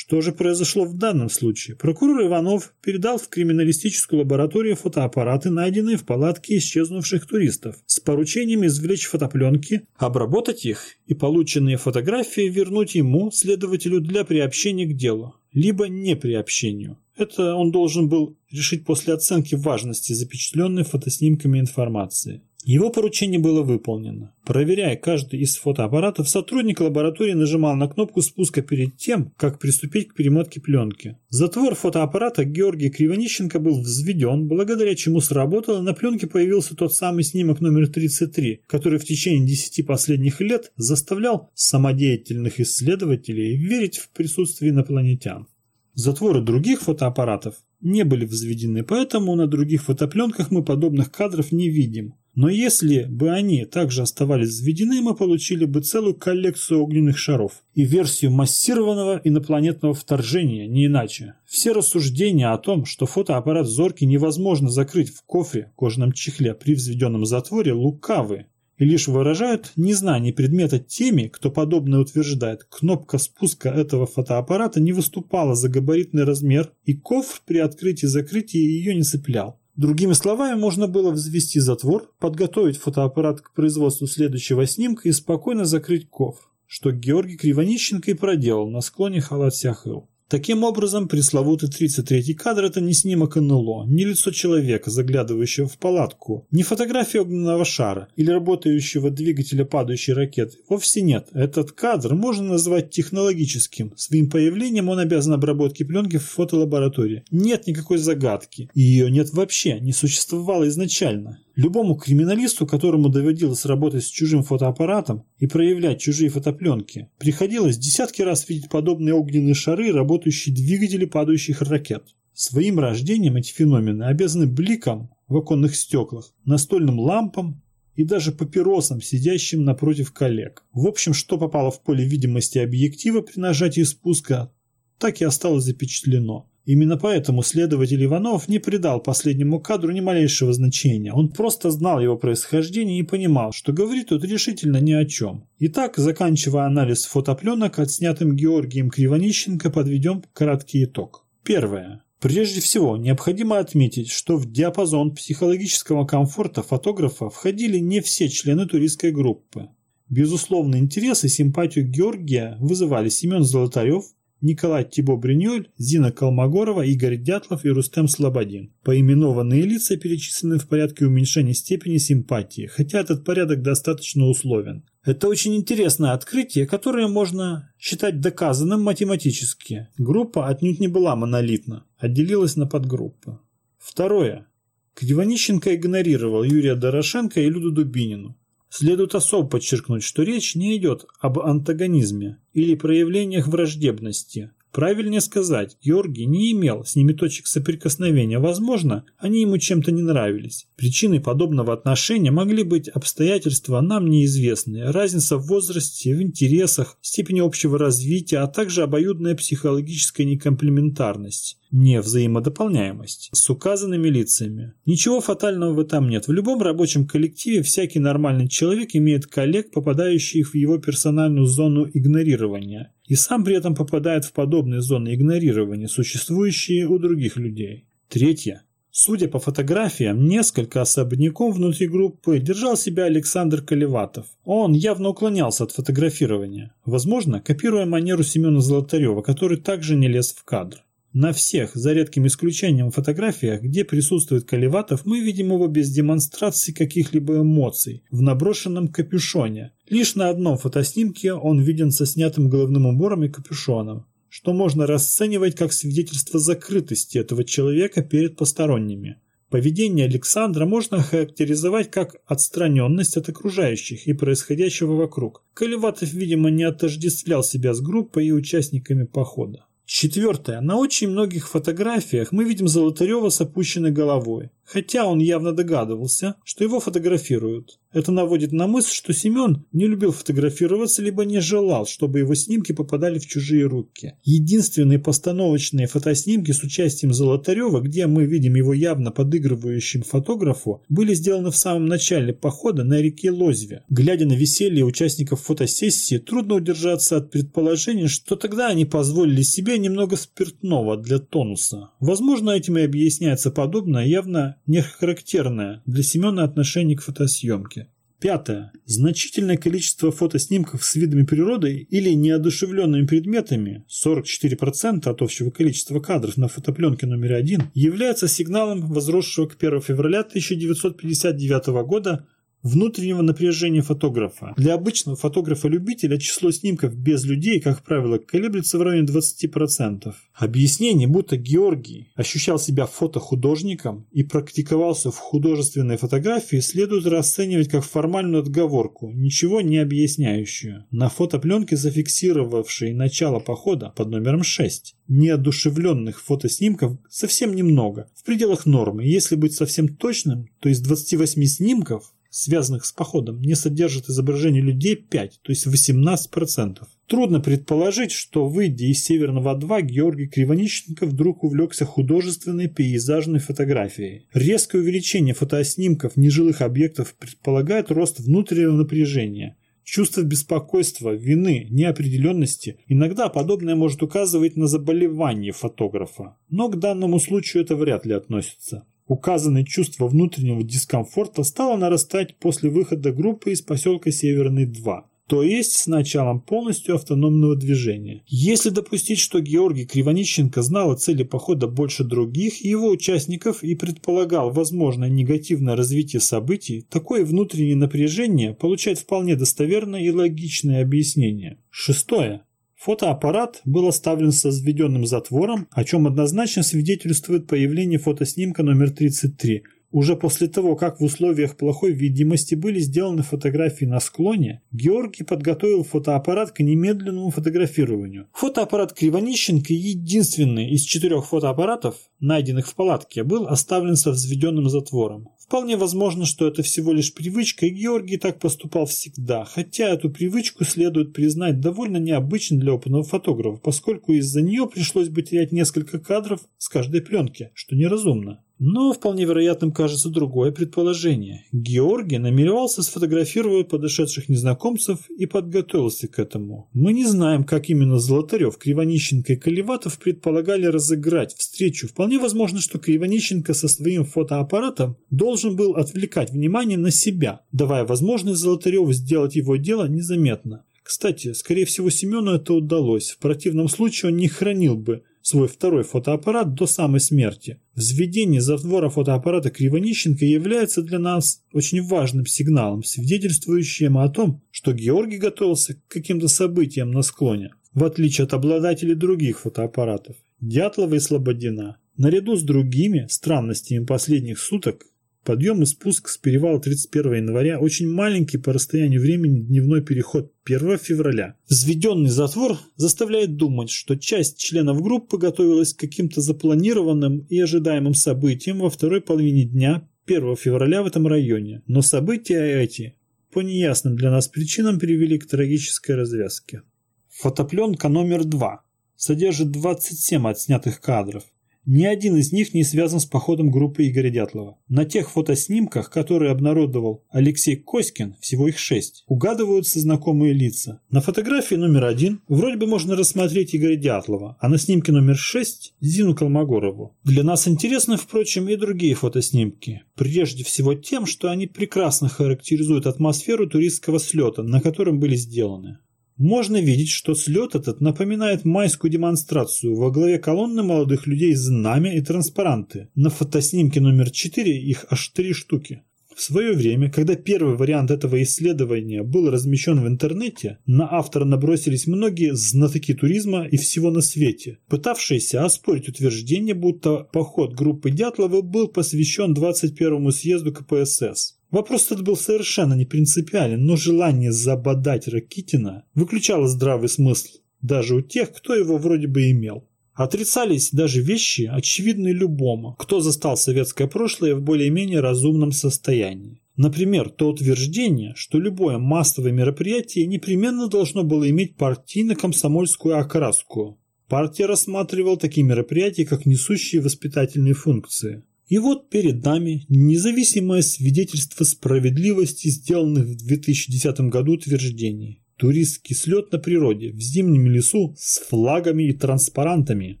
Что же произошло в данном случае? Прокурор Иванов передал в криминалистическую лабораторию фотоаппараты, найденные в палатке исчезнувших туристов, с поручением извлечь фотопленки, обработать их и полученные фотографии вернуть ему, следователю, для приобщения к делу, либо не приобщению. Это он должен был решить после оценки важности запечатленной фотоснимками информации. Его поручение было выполнено. Проверяя каждый из фотоаппаратов, сотрудник лаборатории нажимал на кнопку спуска перед тем, как приступить к перемотке пленки. Затвор фотоаппарата Георгия Кривонищенко был взведен, благодаря чему сработал, и на пленке появился тот самый снимок номер 33, который в течение 10 последних лет заставлял самодеятельных исследователей верить в присутствие инопланетян. Затворы других фотоаппаратов не были взведены, поэтому на других фотопленках мы подобных кадров не видим. Но если бы они также оставались взведены, мы получили бы целую коллекцию огненных шаров и версию массированного инопланетного вторжения, не иначе. Все рассуждения о том, что фотоаппарат Зорки невозможно закрыть в кофре, кожаном чехле при взведенном затворе, лукавы и лишь выражают незнание предмета теми, кто подобное утверждает. Кнопка спуска этого фотоаппарата не выступала за габаритный размер, и кофр при открытии и закрытии ее не цеплял. Другими словами, можно было взвести затвор, подготовить фотоаппарат к производству следующего снимка и спокойно закрыть кофр, что Георгий Кривонищенко и проделал на склоне Халат-Сяхыл. Таким образом, пресловутый 33-й кадр – это не снимок НЛО, не лицо человека, заглядывающего в палатку, не фотография огненного шара или работающего двигателя падающей ракеты. Вовсе нет. Этот кадр можно назвать технологическим. Своим появлением он обязан обработке пленки в фотолаборатории. Нет никакой загадки. Ее нет вообще, не существовало изначально. Любому криминалисту, которому доводилось работать с чужим фотоаппаратом и проявлять чужие фотопленки, приходилось десятки раз видеть подобные огненные шары, работающие двигатели падающих ракет. Своим рождением эти феномены обязаны бликам в оконных стеклах, настольным лампам и даже папиросам, сидящим напротив коллег. В общем, что попало в поле видимости объектива при нажатии спуска, так и осталось запечатлено. Именно поэтому следователь Иванов не придал последнему кадру ни малейшего значения. Он просто знал его происхождение и понимал, что говорит тут решительно ни о чем. Итак, заканчивая анализ фотопленок, отснятым Георгием Кривонищенко, подведем краткий итог. Первое. Прежде всего, необходимо отметить, что в диапазон психологического комфорта фотографа входили не все члены туристской группы. Безусловно, интерес и симпатию Георгия вызывали Семен Золотарев, Николай Тибо-Бриньоль, Зина Колмогорова, Игорь Дятлов и Рустем Слободин. Поименованные лица перечислены в порядке уменьшения степени симпатии, хотя этот порядок достаточно условен. Это очень интересное открытие, которое можно считать доказанным математически. Группа отнюдь не была монолитна, отделилась на подгруппы. Второе. Кривонищенко игнорировал Юрия Дорошенко и Люду Дубинину. Следует особо подчеркнуть, что речь не идет об антагонизме или проявлениях враждебности, Правильнее сказать, Георгий не имел с ними точек соприкосновения. Возможно, они ему чем-то не нравились. Причиной подобного отношения могли быть обстоятельства нам неизвестные, разница в возрасте, в интересах, степени общего развития, а также обоюдная психологическая некомплементарность не взаимодополняемость с указанными лицами. Ничего фатального в этом нет. В любом рабочем коллективе всякий нормальный человек имеет коллег, попадающих в его персональную зону игнорирования, и сам при этом попадает в подобные зоны игнорирования, существующие у других людей. Третье. Судя по фотографиям, несколько особняком внутри группы держал себя Александр Колеватов. Он явно уклонялся от фотографирования, возможно, копируя манеру Семена Золотарева, который также не лез в кадр. На всех, за редким исключением фотографиях, где присутствует Каливатов, мы видим его без демонстрации каких-либо эмоций, в наброшенном капюшоне. Лишь на одном фотоснимке он виден со снятым головным убором и капюшоном, что можно расценивать как свидетельство закрытости этого человека перед посторонними. Поведение Александра можно характеризовать как отстраненность от окружающих и происходящего вокруг. Каливатов, видимо, не отождествлял себя с группой и участниками похода. Четвертое. На очень многих фотографиях мы видим Золотарева с опущенной головой, хотя он явно догадывался, что его фотографируют. Это наводит на мысль, что Семен не любил фотографироваться, либо не желал, чтобы его снимки попадали в чужие руки. Единственные постановочные фотоснимки с участием Золотарева, где мы видим его явно подыгрывающим фотографу, были сделаны в самом начале похода на реке Лозве. Глядя на веселье участников фотосессии, трудно удержаться от предположения, что тогда они позволили себе немного спиртного для тонуса. Возможно, этим и объясняется подобное, явно не характерное для Семена отношение к фотосъемке. Пятое. Значительное количество фотоснимков с видами природы или неодушевленными предметами, 44% от общего количества кадров на фотопленке номер один, является сигналом возросшего к 1 февраля 1959 года внутреннего напряжения фотографа. Для обычного фотографа-любителя число снимков без людей, как правило, колеблется в районе 20%. Объяснение, будто Георгий ощущал себя фотохудожником и практиковался в художественной фотографии, следует расценивать как формальную отговорку, ничего не объясняющую. На фотопленке, зафиксировавшей начало похода под номером 6, неодушевленных фотоснимков совсем немного, в пределах нормы. Если быть совсем точным, то из 28 снимков связанных с походом, не содержит изображений людей 5, то есть 18%. Трудно предположить, что, выйдя из Северного 2, Георгий Кривонищенко вдруг увлекся художественной пейзажной фотографией. Резкое увеличение фотоснимков нежилых объектов предполагает рост внутреннего напряжения. Чувство беспокойства, вины, неопределенности. Иногда подобное может указывать на заболевание фотографа. Но к данному случаю это вряд ли относится. Указанное чувство внутреннего дискомфорта стало нарастать после выхода группы из поселка Северный 2 то есть с началом полностью автономного движения. Если допустить, что Георгий Кривонищенко знал о цели похода больше других его участников и предполагал возможное негативное развитие событий, такое внутреннее напряжение получает вполне достоверное и логичное объяснение. Шестое. Фотоаппарат был оставлен со взведенным затвором, о чем однозначно свидетельствует появление фотоснимка номер 33. Уже после того, как в условиях плохой видимости были сделаны фотографии на склоне, Георгий подготовил фотоаппарат к немедленному фотографированию. Фотоаппарат Кривонищенко, единственный из четырех фотоаппаратов, найденных в палатке, был оставлен со взведенным затвором. Вполне возможно, что это всего лишь привычка, и Георгий так поступал всегда, хотя эту привычку следует признать довольно необычной для опытного фотографа, поскольку из-за нее пришлось бы терять несколько кадров с каждой пленки, что неразумно. Но вполне вероятным кажется другое предположение. Георгий намеревался сфотографировать подошедших незнакомцев и подготовился к этому. Мы не знаем, как именно Золотарев, Кривонищенко и Колеватов предполагали разыграть встречу. Вполне возможно, что Кривонищенко со своим фотоаппаратом должен был отвлекать внимание на себя, давая возможность Золотареву сделать его дело незаметно. Кстати, скорее всего Семену это удалось. В противном случае он не хранил бы свой второй фотоаппарат до самой смерти. Взведение затвора фотоаппарата Кривонищенко является для нас очень важным сигналом, свидетельствующим о том, что Георгий готовился к каким-то событиям на склоне, в отличие от обладателей других фотоаппаратов, Дятлова и Слободина. Наряду с другими странностями последних суток подъем и спуск с перевала 31 января, очень маленький по расстоянию времени дневной переход 1 февраля. Взведенный затвор заставляет думать, что часть членов группы готовилась к каким-то запланированным и ожидаемым событиям во второй половине дня 1 февраля в этом районе. Но события эти по неясным для нас причинам привели к трагической развязке. Фотопленка номер 2 содержит 27 отснятых кадров. Ни один из них не связан с походом группы Игоря Дятлова. На тех фотоснимках, которые обнародовал Алексей Коськин, всего их шесть, угадываются знакомые лица. На фотографии номер один вроде бы можно рассмотреть Игоря Дятлова, а на снимке номер шесть – Зину Колмогорову. Для нас интересны, впрочем, и другие фотоснимки. Прежде всего тем, что они прекрасно характеризуют атмосферу туристского слета, на котором были сделаны. Можно видеть, что слет этот напоминает майскую демонстрацию. Во главе колонны молодых людей знамя и транспаранты. На фотоснимке номер 4 их аж три штуки. В свое время, когда первый вариант этого исследования был размещен в интернете, на автора набросились многие знатоки туризма и всего на свете, пытавшиеся оспорить утверждение, будто поход группы Дятлова был посвящен 21-му съезду КПСС. Вопрос этот был совершенно не принципиален, но желание забодать Ракитина выключало здравый смысл, даже у тех, кто его вроде бы имел. Отрицались даже вещи, очевидные любому, кто застал советское прошлое в более-менее разумном состоянии. Например, то утверждение, что любое массовое мероприятие непременно должно было иметь партийно-комсомольскую окраску. Партия рассматривала такие мероприятия как несущие воспитательные функции. И вот перед нами независимое свидетельство справедливости сделанных в 2010 году утверждений. Туристский слет на природе, в зимнем лесу, с флагами и транспарантами.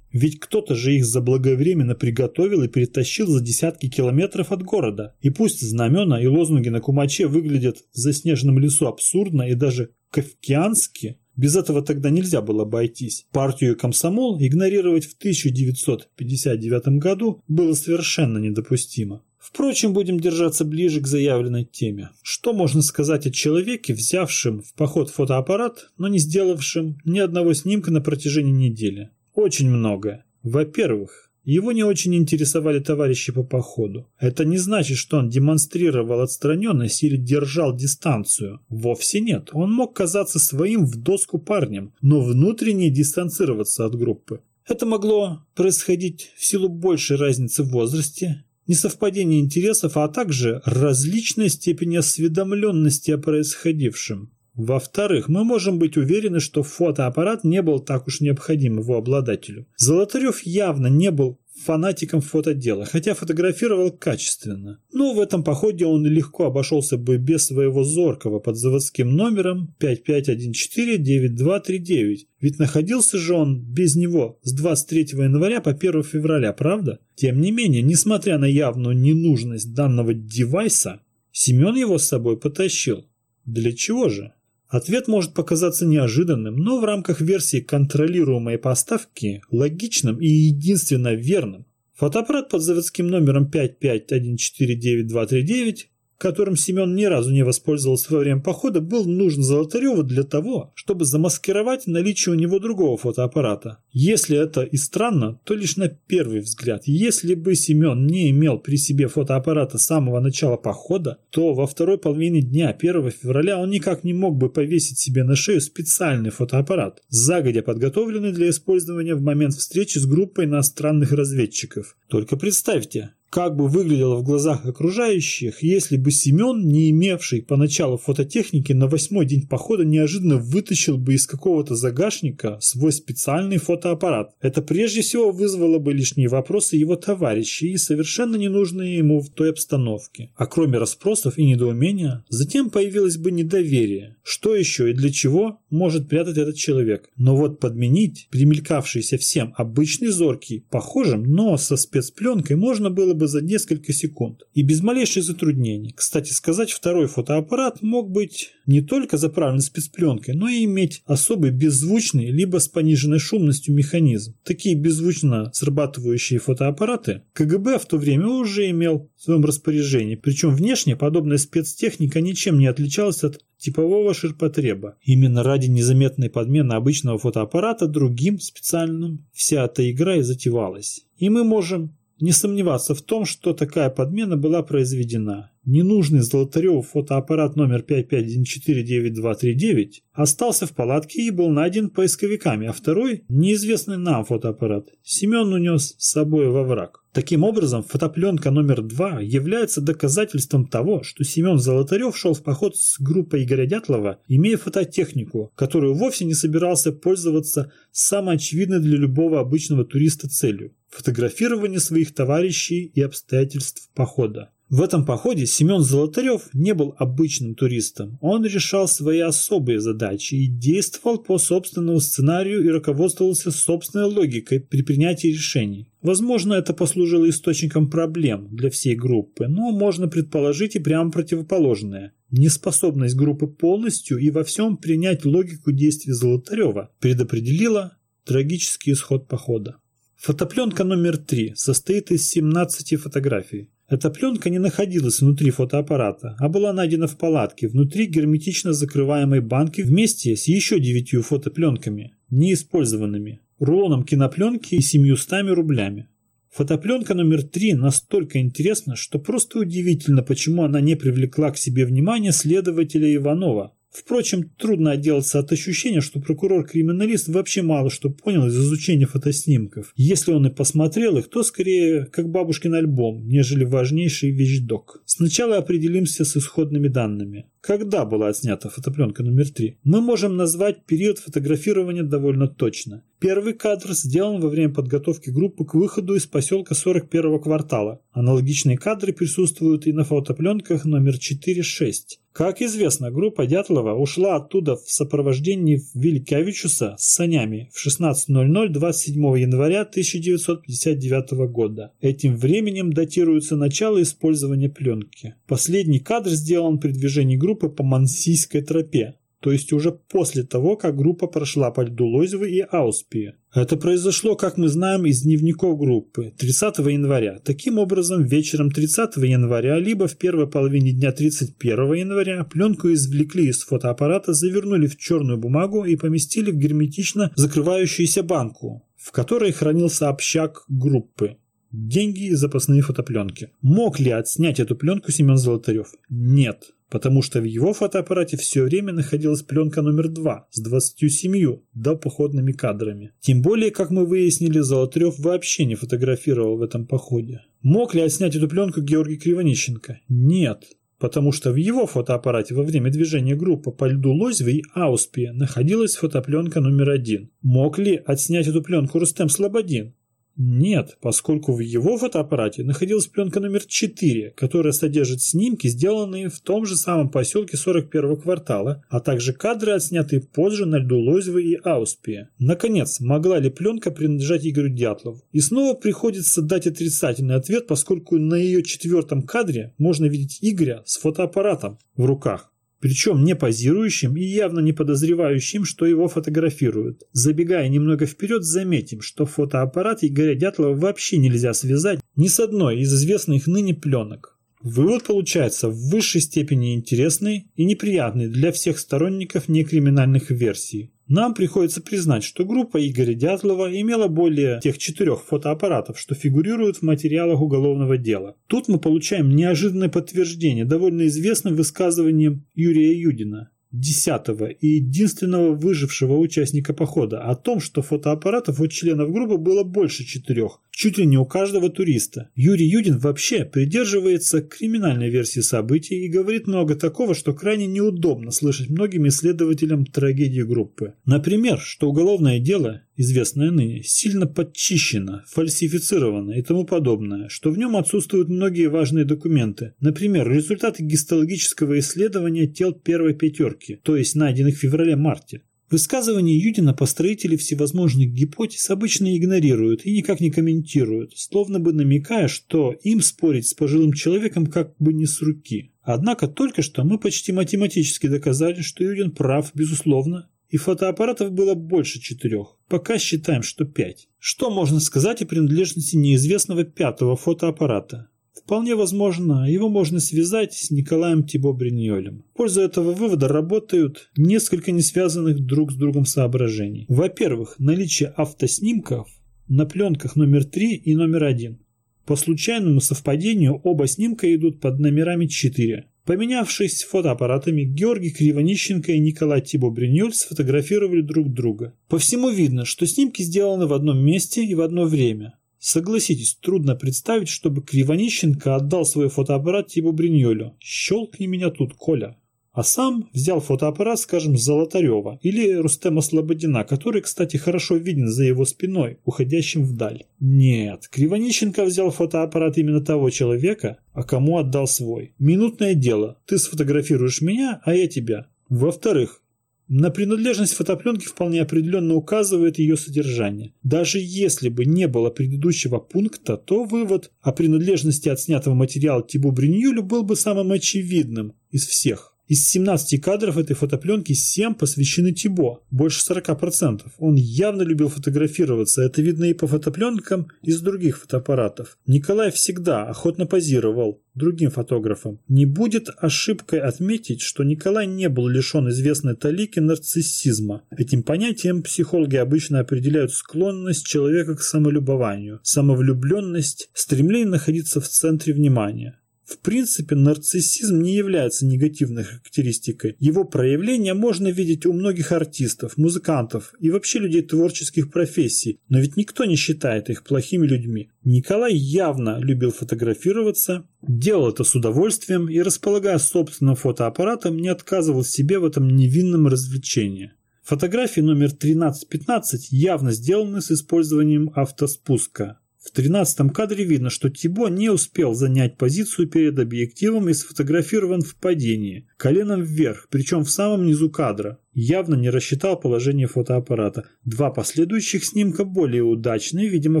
Ведь кто-то же их заблаговременно приготовил и перетащил за десятки километров от города. И пусть знамена и лозунги на Кумаче выглядят в заснеженном лесу абсурдно и даже кавкиански, без этого тогда нельзя было обойтись. Партию комсомол игнорировать в 1959 году было совершенно недопустимо. Впрочем, будем держаться ближе к заявленной теме. Что можно сказать о человеке, взявшем в поход фотоаппарат, но не сделавшем ни одного снимка на протяжении недели? Очень многое. Во-первых, его не очень интересовали товарищи по походу. Это не значит, что он демонстрировал отстраненность или держал дистанцию. Вовсе нет. Он мог казаться своим в доску парнем, но внутренне дистанцироваться от группы. Это могло происходить в силу большей разницы в возрасте, несовпадения интересов, а также различной степени осведомленности о происходившем. Во-вторых, мы можем быть уверены, что фотоаппарат не был так уж необходим его обладателю. Золотарев явно не был фанатиком фотодела, хотя фотографировал качественно. Но в этом походе он легко обошелся бы без своего зоркого под заводским номером 55149239, ведь находился же он без него с 23 января по 1 февраля, правда? Тем не менее, несмотря на явную ненужность данного девайса, Семен его с собой потащил. Для чего же? Ответ может показаться неожиданным, но в рамках версии контролируемой поставки логичным и единственно верным. Фотоаппарат под заводским номером 551499239 которым Семен ни разу не воспользовался во время похода, был нужен Золотареву для того, чтобы замаскировать наличие у него другого фотоаппарата. Если это и странно, то лишь на первый взгляд. Если бы Семен не имел при себе фотоаппарата с самого начала похода, то во второй половине дня 1 февраля он никак не мог бы повесить себе на шею специальный фотоаппарат, загодя подготовленный для использования в момент встречи с группой иностранных разведчиков. Только представьте, как бы выглядело в глазах окружающих, если бы Семен, не имевший поначалу фототехники, на восьмой день похода неожиданно вытащил бы из какого-то загашника свой специальный фотоаппарат. Это прежде всего вызвало бы лишние вопросы его товарищей и совершенно ненужные ему в той обстановке. А кроме расспросов и недоумения, затем появилось бы недоверие. Что еще и для чего может прятать этот человек? Но вот подменить примелькавшийся всем обычный зоркий, похожим, но со спецпленкой можно было бы за несколько секунд и без малейших затруднений. Кстати сказать, второй фотоаппарат мог быть не только заправлен спецпленкой, но и иметь особый беззвучный либо с пониженной шумностью механизм. Такие беззвучно срабатывающие фотоаппараты КГБ в то время уже имел в своем распоряжении, причем внешне подобная спецтехника ничем не отличалась от типового ширпотреба. Именно ради незаметной подмены обычного фотоаппарата другим специальным вся эта игра и затевалась. И мы можем не сомневаться в том, что такая подмена была произведена. Ненужный Золотарев фотоаппарат номер 55149239 остался в палатке и был найден поисковиками, а второй, неизвестный нам фотоаппарат, Семен унес с собой во враг. Таким образом, фотопленка номер 2 является доказательством того, что Семен Золотарев шел в поход с группой Игоря Дятлова, имея фототехнику, которую вовсе не собирался пользоваться самой очевидной для любого обычного туриста целью – фотографирование своих товарищей и обстоятельств похода. В этом походе Семен Золотарев не был обычным туристом. Он решал свои особые задачи и действовал по собственному сценарию и руководствовался собственной логикой при принятии решений. Возможно, это послужило источником проблем для всей группы, но можно предположить и прямо противоположное. Неспособность группы полностью и во всем принять логику действий Золотарева предопределила трагический исход похода. Фотопленка номер 3 состоит из 17 фотографий. Эта пленка не находилась внутри фотоаппарата, а была найдена в палатке внутри герметично закрываемой банки вместе с еще девятью фотопленками, неиспользованными, рулоном кинопленки и 700 рублями. Фотопленка номер 3 настолько интересна, что просто удивительно, почему она не привлекла к себе внимание следователя Иванова, Впрочем, трудно отделаться от ощущения, что прокурор-криминалист вообще мало что понял из изучения фотоснимков. Если он и посмотрел их, то скорее как бабушкин альбом, нежели важнейший вещдок. Сначала определимся с исходными данными. Когда была отснята фотопленка номер 3? Мы можем назвать период фотографирования довольно точно. Первый кадр сделан во время подготовки группы к выходу из поселка 41-го квартала. Аналогичные кадры присутствуют и на фотопленках номер 4-6. Как известно, группа Дятлова ушла оттуда в сопровождении Вилькявичуса с санями в 16.00 27 января 1959 года. Этим временем датируется начало использования пленки. Последний кадр сделан при движении группы по Мансийской тропе то есть уже после того, как группа прошла по льду Лозевой и Ауспии. Это произошло, как мы знаем, из дневников группы 30 января. Таким образом, вечером 30 января, либо в первой половине дня 31 января, пленку извлекли из фотоаппарата, завернули в черную бумагу и поместили в герметично закрывающуюся банку, в которой хранился общак группы. Деньги и запасные фотопленки. Мог ли отснять эту пленку Семен Золотарев? Нет потому что в его фотоаппарате все время находилась пленка номер 2 с 27 допоходными кадрами. Тем более, как мы выяснили, Золотарев вообще не фотографировал в этом походе. Мог ли отснять эту пленку Георгий Кривонищенко? Нет, потому что в его фотоаппарате во время движения группы по льду Лозьвы и Ауспи находилась фотопленка номер один. Мог ли отснять эту пленку Рустем Слободин? Нет, поскольку в его фотоаппарате находилась пленка номер 4, которая содержит снимки, сделанные в том же самом поселке 41-го квартала, а также кадры, отснятые позже на льду Лозьвы и Ауспия. Наконец, могла ли пленка принадлежать Игорю Дятлову? И снова приходится дать отрицательный ответ, поскольку на ее четвертом кадре можно видеть Игоря с фотоаппаратом в руках причем не позирующим и явно не подозревающим, что его фотографируют. Забегая немного вперед, заметим, что фотоаппарат Игоря Дятлова вообще нельзя связать ни с одной из известных ныне пленок. Вывод получается в высшей степени интересный и неприятный для всех сторонников некриминальных версий. Нам приходится признать, что группа Игоря Дятлова имела более тех четырех фотоаппаратов, что фигурируют в материалах уголовного дела. Тут мы получаем неожиданное подтверждение довольно известным высказыванием Юрия Юдина десятого и единственного выжившего участника похода о том, что фотоаппаратов у членов группы было больше четырех, чуть ли не у каждого туриста. Юрий Юдин вообще придерживается криминальной версии событий и говорит много такого, что крайне неудобно слышать многим исследователям трагедии группы. Например, что уголовное дело известное ныне, сильно подчищено, фальсифицировано и тому подобное, что в нем отсутствуют многие важные документы. Например, результаты гистологического исследования тел первой пятерки, то есть найденных в феврале-марте. Высказывания Юдина построители всевозможных гипотез обычно игнорируют и никак не комментируют, словно бы намекая, что им спорить с пожилым человеком как бы не с руки. Однако только что мы почти математически доказали, что Юдин прав, безусловно, и фотоаппаратов было больше четырех. Пока считаем, что пять. Что можно сказать о принадлежности неизвестного пятого фотоаппарата? Вполне возможно, его можно связать с Николаем Тибо Бриньолем. В пользу этого вывода работают несколько не связанных друг с другом соображений. Во-первых, наличие автоснимков на пленках номер 3 и номер 1. По случайному совпадению оба снимка идут под номерами 4. Поменявшись фотоаппаратами, Георгий Кривонищенко и Николай Тибо Бриньоль сфотографировали друг друга. По всему видно, что снимки сделаны в одном месте и в одно время. Согласитесь, трудно представить, чтобы Кривонищенко отдал свой фотоаппарат Тибо Бриньолю. Щелкни меня тут, Коля а сам взял фотоаппарат, скажем, Золотарева или Рустема Слободина, который, кстати, хорошо виден за его спиной, уходящим вдаль. Нет, Кривонищенко взял фотоаппарат именно того человека, а кому отдал свой. Минутное дело, ты сфотографируешь меня, а я тебя. Во-вторых, на принадлежность фотопленки вполне определенно указывает ее содержание. Даже если бы не было предыдущего пункта, то вывод о принадлежности отснятого материала Тибу Бриньюлю был бы самым очевидным из всех. Из 17 кадров этой фотопленки 7 посвящены Тибо, больше 40%. Он явно любил фотографироваться, это видно и по фотопленкам из других фотоаппаратов. Николай всегда охотно позировал другим фотографам. Не будет ошибкой отметить, что Николай не был лишен известной талики нарциссизма. Этим понятием психологи обычно определяют склонность человека к самолюбованию, самовлюбленность, стремление находиться в центре внимания. В принципе, нарциссизм не является негативной характеристикой. Его проявление можно видеть у многих артистов, музыкантов и вообще людей творческих профессий, но ведь никто не считает их плохими людьми. Николай явно любил фотографироваться, делал это с удовольствием и, располагая собственным фотоаппаратом, не отказывал себе в этом невинном развлечении. Фотографии номер 13-15 явно сделаны с использованием автоспуска. В тринадцатом кадре видно, что Тибо не успел занять позицию перед объективом и сфотографирован в падении, коленом вверх, причем в самом низу кадра. Явно не рассчитал положение фотоаппарата. Два последующих снимка более удачные, видимо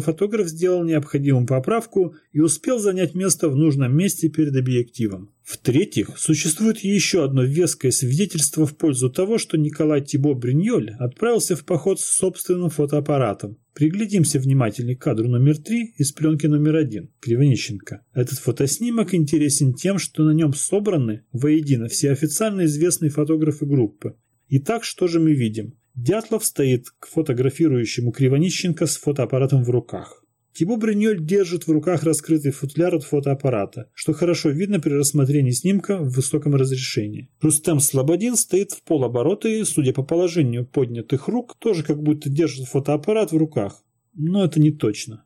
фотограф сделал необходимую поправку и успел занять место в нужном месте перед объективом. В-третьих, существует еще одно веское свидетельство в пользу того, что Николай Тибо Бриньоль отправился в поход с собственным фотоаппаратом. Приглядимся внимательнее к кадру номер 3 из пленки номер 1 Кривонищенко. Этот фотоснимок интересен тем, что на нем собраны воедино все официально известные фотографы группы. Итак, что же мы видим? Дятлов стоит к фотографирующему Кривонищенко с фотоаппаратом в руках. Тибо Бриньоль держит в руках раскрытый футляр от фотоаппарата, что хорошо видно при рассмотрении снимка в высоком разрешении. Рустем Слободин стоит в полоборота и, судя по положению поднятых рук, тоже как будто держит фотоаппарат в руках. Но это не точно.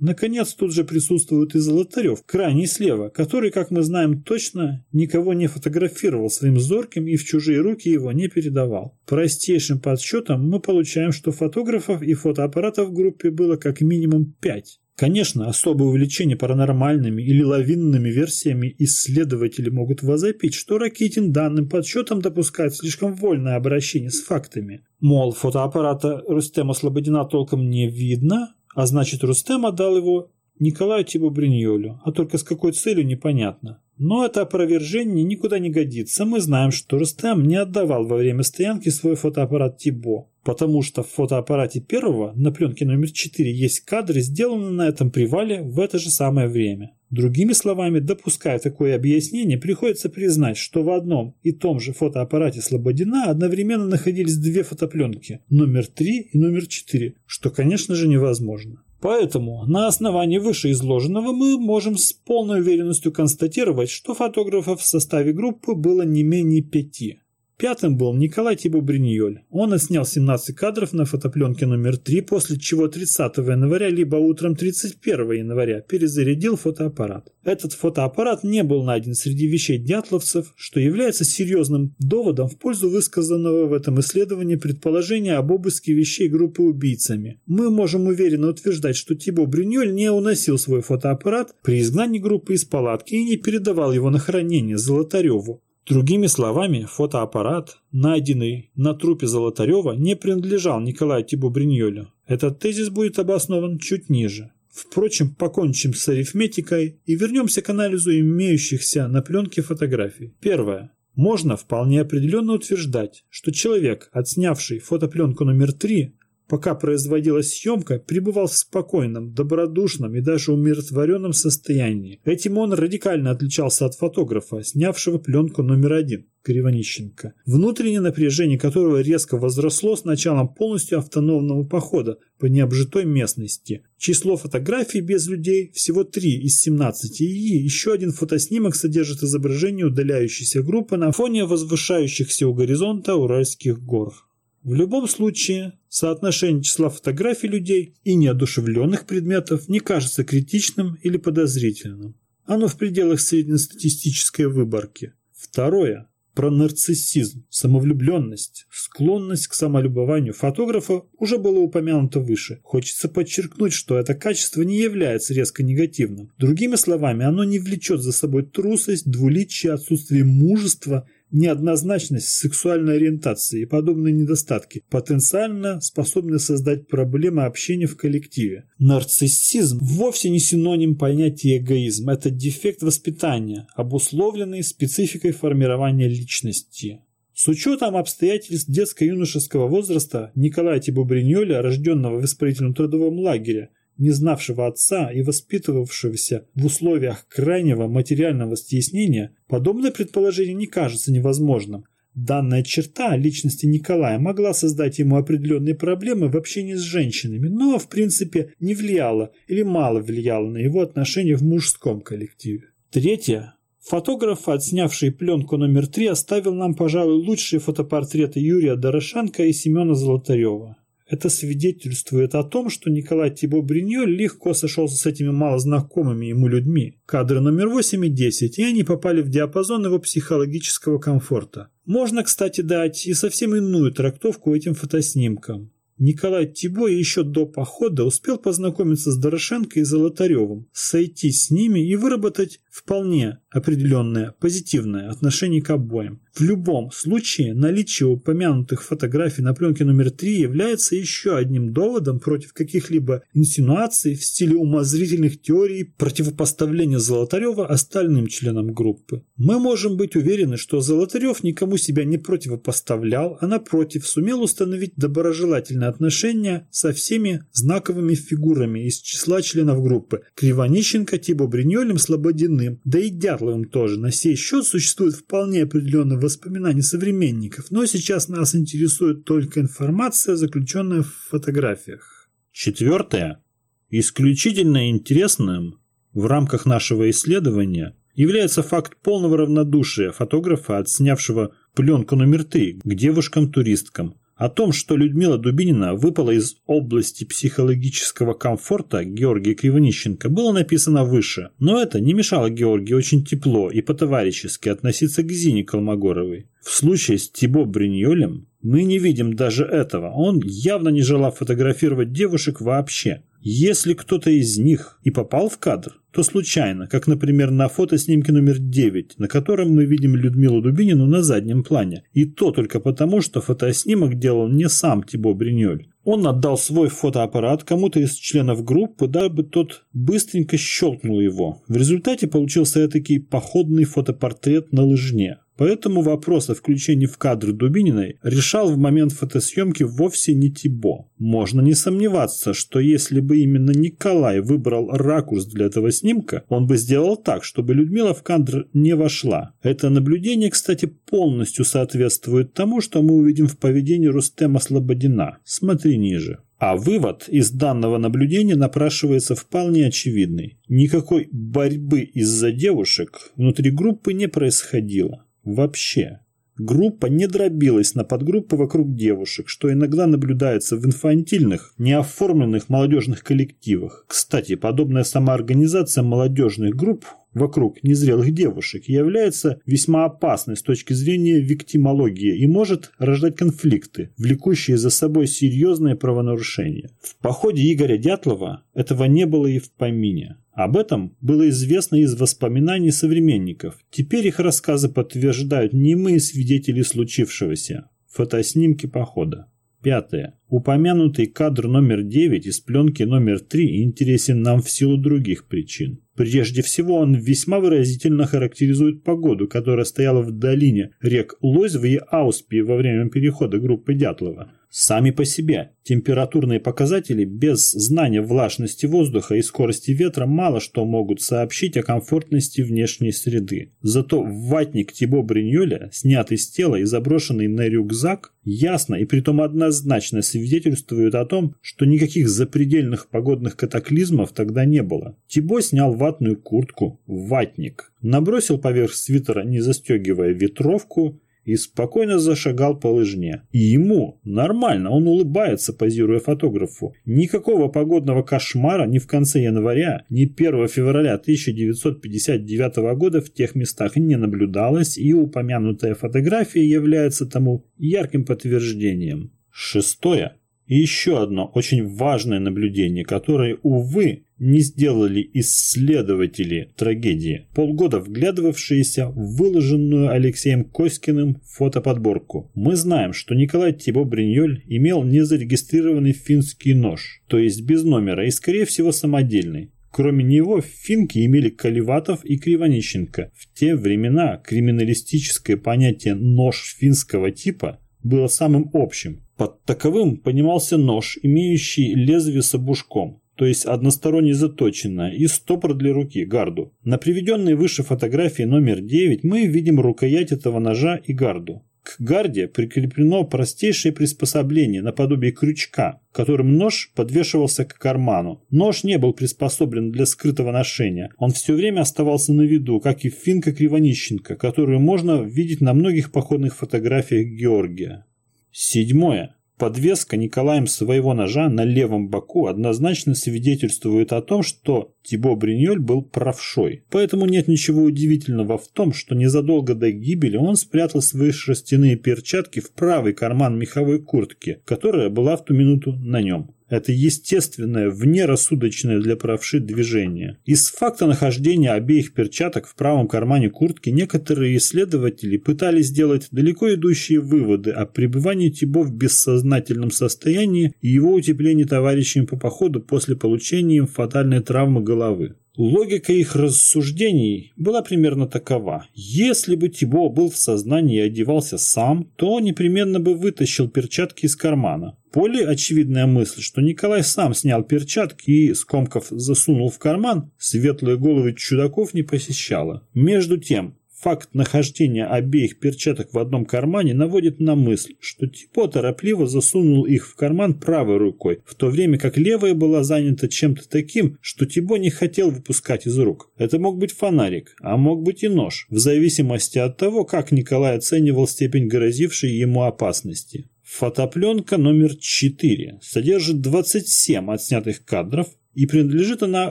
Наконец, тут же присутствует и Золотарев, крайний слева, который, как мы знаем точно, никого не фотографировал своим зорким и в чужие руки его не передавал. Простейшим подсчетом мы получаем, что фотографов и фотоаппаратов в группе было как минимум пять. Конечно, особое увлечение паранормальными или лавинными версиями исследователи могут возопить, что Ракитин данным подсчетом допускает слишком вольное обращение с фактами. Мол, фотоаппарата Рустема Слободина толком не видно, а значит, Рустем отдал его Николаю Тибо-Бриньолю, а только с какой целью непонятно. Но это опровержение никуда не годится. Мы знаем, что Рустем не отдавал во время стоянки свой фотоаппарат Тибо, потому что в фотоаппарате первого на пленке номер 4 есть кадры, сделанные на этом привале в это же самое время. Другими словами, допуская такое объяснение, приходится признать, что в одном и том же фотоаппарате Слободина одновременно находились две фотопленки, номер 3 и номер 4, что, конечно же, невозможно. Поэтому на основании вышеизложенного мы можем с полной уверенностью констатировать, что фотографов в составе группы было не менее пяти. Пятым был Николай Тибо-Бриньоль. Он отснял 17 кадров на фотопленке номер 3, после чего 30 января либо утром 31 января перезарядил фотоаппарат. Этот фотоаппарат не был найден среди вещей дятловцев, что является серьезным доводом в пользу высказанного в этом исследовании предположения об обыске вещей группы убийцами. Мы можем уверенно утверждать, что Тибо Бриньоль не уносил свой фотоаппарат при изгнании группы из палатки и не передавал его на хранение Золотареву. Другими словами, фотоаппарат, найденный на трупе Золотарева, не принадлежал Николаю Тибо-Бриньолю. Этот тезис будет обоснован чуть ниже. Впрочем, покончим с арифметикой и вернемся к анализу имеющихся на пленке фотографий. Первое. Можно вполне определенно утверждать, что человек, отснявший фотопленку номер 3, пока производилась съемка, пребывал в спокойном, добродушном и даже умиротворенном состоянии. Этим он радикально отличался от фотографа, снявшего пленку номер один. Кривонищенко, внутреннее напряжение которого резко возросло с началом полностью автономного похода по необжитой местности. Число фотографий без людей всего 3 из 17, и еще один фотоснимок содержит изображение удаляющейся группы на фоне возвышающихся у горизонта Уральских гор. В любом случае, соотношение числа фотографий людей и неодушевленных предметов не кажется критичным или подозрительным. Оно в пределах среднестатистической выборки. Второе про нарциссизм, самовлюбленность, склонность к самолюбованию фотографа уже было упомянуто выше. Хочется подчеркнуть, что это качество не является резко негативным. Другими словами, оно не влечет за собой трусость, двуличие, отсутствие мужества – неоднозначность сексуальной ориентации и подобные недостатки потенциально способны создать проблемы общения в коллективе. Нарциссизм вовсе не синоним понятия эгоизм, это дефект воспитания, обусловленный спецификой формирования личности. С учетом обстоятельств детско-юношеского возраста Николая Тибо-Бриньоля, рожденного в исправительном трудовом лагере, не знавшего отца и воспитывавшегося в условиях крайнего материального стеснения, подобное предположение не кажется невозможным. Данная черта личности Николая могла создать ему определенные проблемы в общении с женщинами, но в принципе не влияла или мало влияла на его отношения в мужском коллективе. Третье. Фотограф, отснявший пленку номер три, оставил нам, пожалуй, лучшие фотопортреты Юрия Дорошенко и Семена Золотарева. Это свидетельствует о том, что Николай Тибо Бриньо легко сошелся с этими малознакомыми ему людьми. Кадры номер 8 и 10, и они попали в диапазон его психологического комфорта. Можно, кстати, дать и совсем иную трактовку этим фотоснимкам. Николай Тибо еще до похода успел познакомиться с Дорошенко и Золотаревым, сойти с ними и выработать вполне определенное позитивное отношение к обоим. В любом случае, наличие упомянутых фотографий на пленке номер 3 является еще одним доводом против каких-либо инсинуаций в стиле умозрительных теорий противопоставления Золотарева остальным членам группы. Мы можем быть уверены, что Золотарев никому себя не противопоставлял, а напротив сумел установить доброжелательное отношение со всеми знаковыми фигурами из числа членов группы – Кривонищенко, Тибо Бриньолем, Слободиным, да и Дятловым тоже. На сей счет существует вполне определенные воспоминаний современников, но сейчас нас интересует только информация, заключенная в фотографиях. Четвертое. Исключительно интересным в рамках нашего исследования является факт полного равнодушия фотографа, отснявшего пленку номер 3 к девушкам-туристкам, о том, что Людмила Дубинина выпала из области психологического комфорта Георгия Кривонищенко, было написано выше, но это не мешало Георгию очень тепло и по-товарищески относиться к Зине Колмогоровой. В случае с Тибо Бриньолем мы не видим даже этого, он явно не желал фотографировать девушек вообще. Если кто-то из них и попал в кадр, то случайно, как, например, на фотоснимке номер 9, на котором мы видим Людмилу Дубинину на заднем плане. И то только потому, что фотоснимок делал не сам Тибо Бриньоль. Он отдал свой фотоаппарат кому-то из членов группы, дабы тот быстренько щелкнул его. В результате получился этакий походный фотопортрет на лыжне. Поэтому вопрос о включении в кадр Дубининой решал в момент фотосъемки вовсе не Тибо. Можно не сомневаться, что если бы именно Николай выбрал ракурс для этого снимка, он бы сделал так, чтобы Людмила в кадр не вошла. Это наблюдение, кстати, полностью соответствует тому, что мы увидим в поведении Рустема Слободина. Смотри ниже. А вывод из данного наблюдения напрашивается вполне очевидный. Никакой борьбы из-за девушек внутри группы не происходило. Вообще. Группа не дробилась на подгруппы вокруг девушек, что иногда наблюдается в инфантильных, неоформленных молодежных коллективах. Кстати, подобная самоорганизация молодежных групп вокруг незрелых девушек является весьма опасной с точки зрения виктимологии и может рождать конфликты, влекущие за собой серьезные правонарушения. В походе Игоря Дятлова этого не было и в помине. Об этом было известно из воспоминаний современников. Теперь их рассказы подтверждают немые свидетели случившегося. Фотоснимки похода. Пятое. Упомянутый кадр номер 9 из пленки номер 3 интересен нам в силу других причин. Прежде всего, он весьма выразительно характеризует погоду, которая стояла в долине рек Лозьвы и Ауспи во время перехода группы Дятлова. Сами по себе температурные показатели без знания влажности воздуха и скорости ветра мало что могут сообщить о комфортности внешней среды. Зато ватник Тибо Бриньоля, снятый с тела и заброшенный на рюкзак, ясно и притом однозначно свидетельствует о том, что никаких запредельных погодных катаклизмов тогда не было. Тибо снял ватную куртку, ватник, набросил поверх свитера, не застегивая ветровку, и спокойно зашагал по лыжне. И ему нормально, он улыбается, позируя фотографу. Никакого погодного кошмара ни в конце января, ни 1 февраля 1959 года в тех местах не наблюдалось, и упомянутая фотография является тому ярким подтверждением. Шестое. И еще одно очень важное наблюдение, которое, увы, не сделали исследователи трагедии, полгода вглядывавшиеся в выложенную Алексеем Коськиным фотоподборку. Мы знаем, что Николай Тибо Бриньоль имел незарегистрированный финский нож, то есть без номера и, скорее всего, самодельный. Кроме него, финки имели Каливатов и Кривонищенко. В те времена криминалистическое понятие «нож финского типа» было самым общим. Под таковым понимался нож, имеющий лезвие с обушком, то есть односторонне заточенное, и стопор для руки, гарду. На приведенной выше фотографии номер 9 мы видим рукоять этого ножа и гарду. К гарде прикреплено простейшее приспособление наподобие крючка, которым нож подвешивался к карману. Нож не был приспособлен для скрытого ношения. Он все время оставался на виду, как и финка Кривонищенко, которую можно видеть на многих походных фотографиях Георгия. Седьмое. Подвеска Николаем своего ножа на левом боку однозначно свидетельствует о том, что Тибо Бриньоль был правшой. Поэтому нет ничего удивительного в том, что незадолго до гибели он спрятал свои шерстяные перчатки в правый карман меховой куртки, которая была в ту минуту на нем. Это естественное, внерассудочное для правши движение. Из факта нахождения обеих перчаток в правом кармане куртки некоторые исследователи пытались сделать далеко идущие выводы о пребывании Тибо в бессознательном состоянии и его утеплении товарищами по походу после получения им фатальной травмы головы. Логика их рассуждений была примерно такова. Если бы Тибо был в сознании и одевался сам, то непременно бы вытащил перчатки из кармана. Более очевидная мысль, что Николай сам снял перчатки и, скомков, засунул в карман, светлые головы чудаков не посещала. Между тем, Факт нахождения обеих перчаток в одном кармане наводит на мысль, что Типо торопливо засунул их в карман правой рукой, в то время как левая была занята чем-то таким, что Тибо не хотел выпускать из рук. Это мог быть фонарик, а мог быть и нож, в зависимости от того, как Николай оценивал степень грозившей ему опасности. Фотопленка номер 4 содержит 27 отснятых кадров и принадлежит она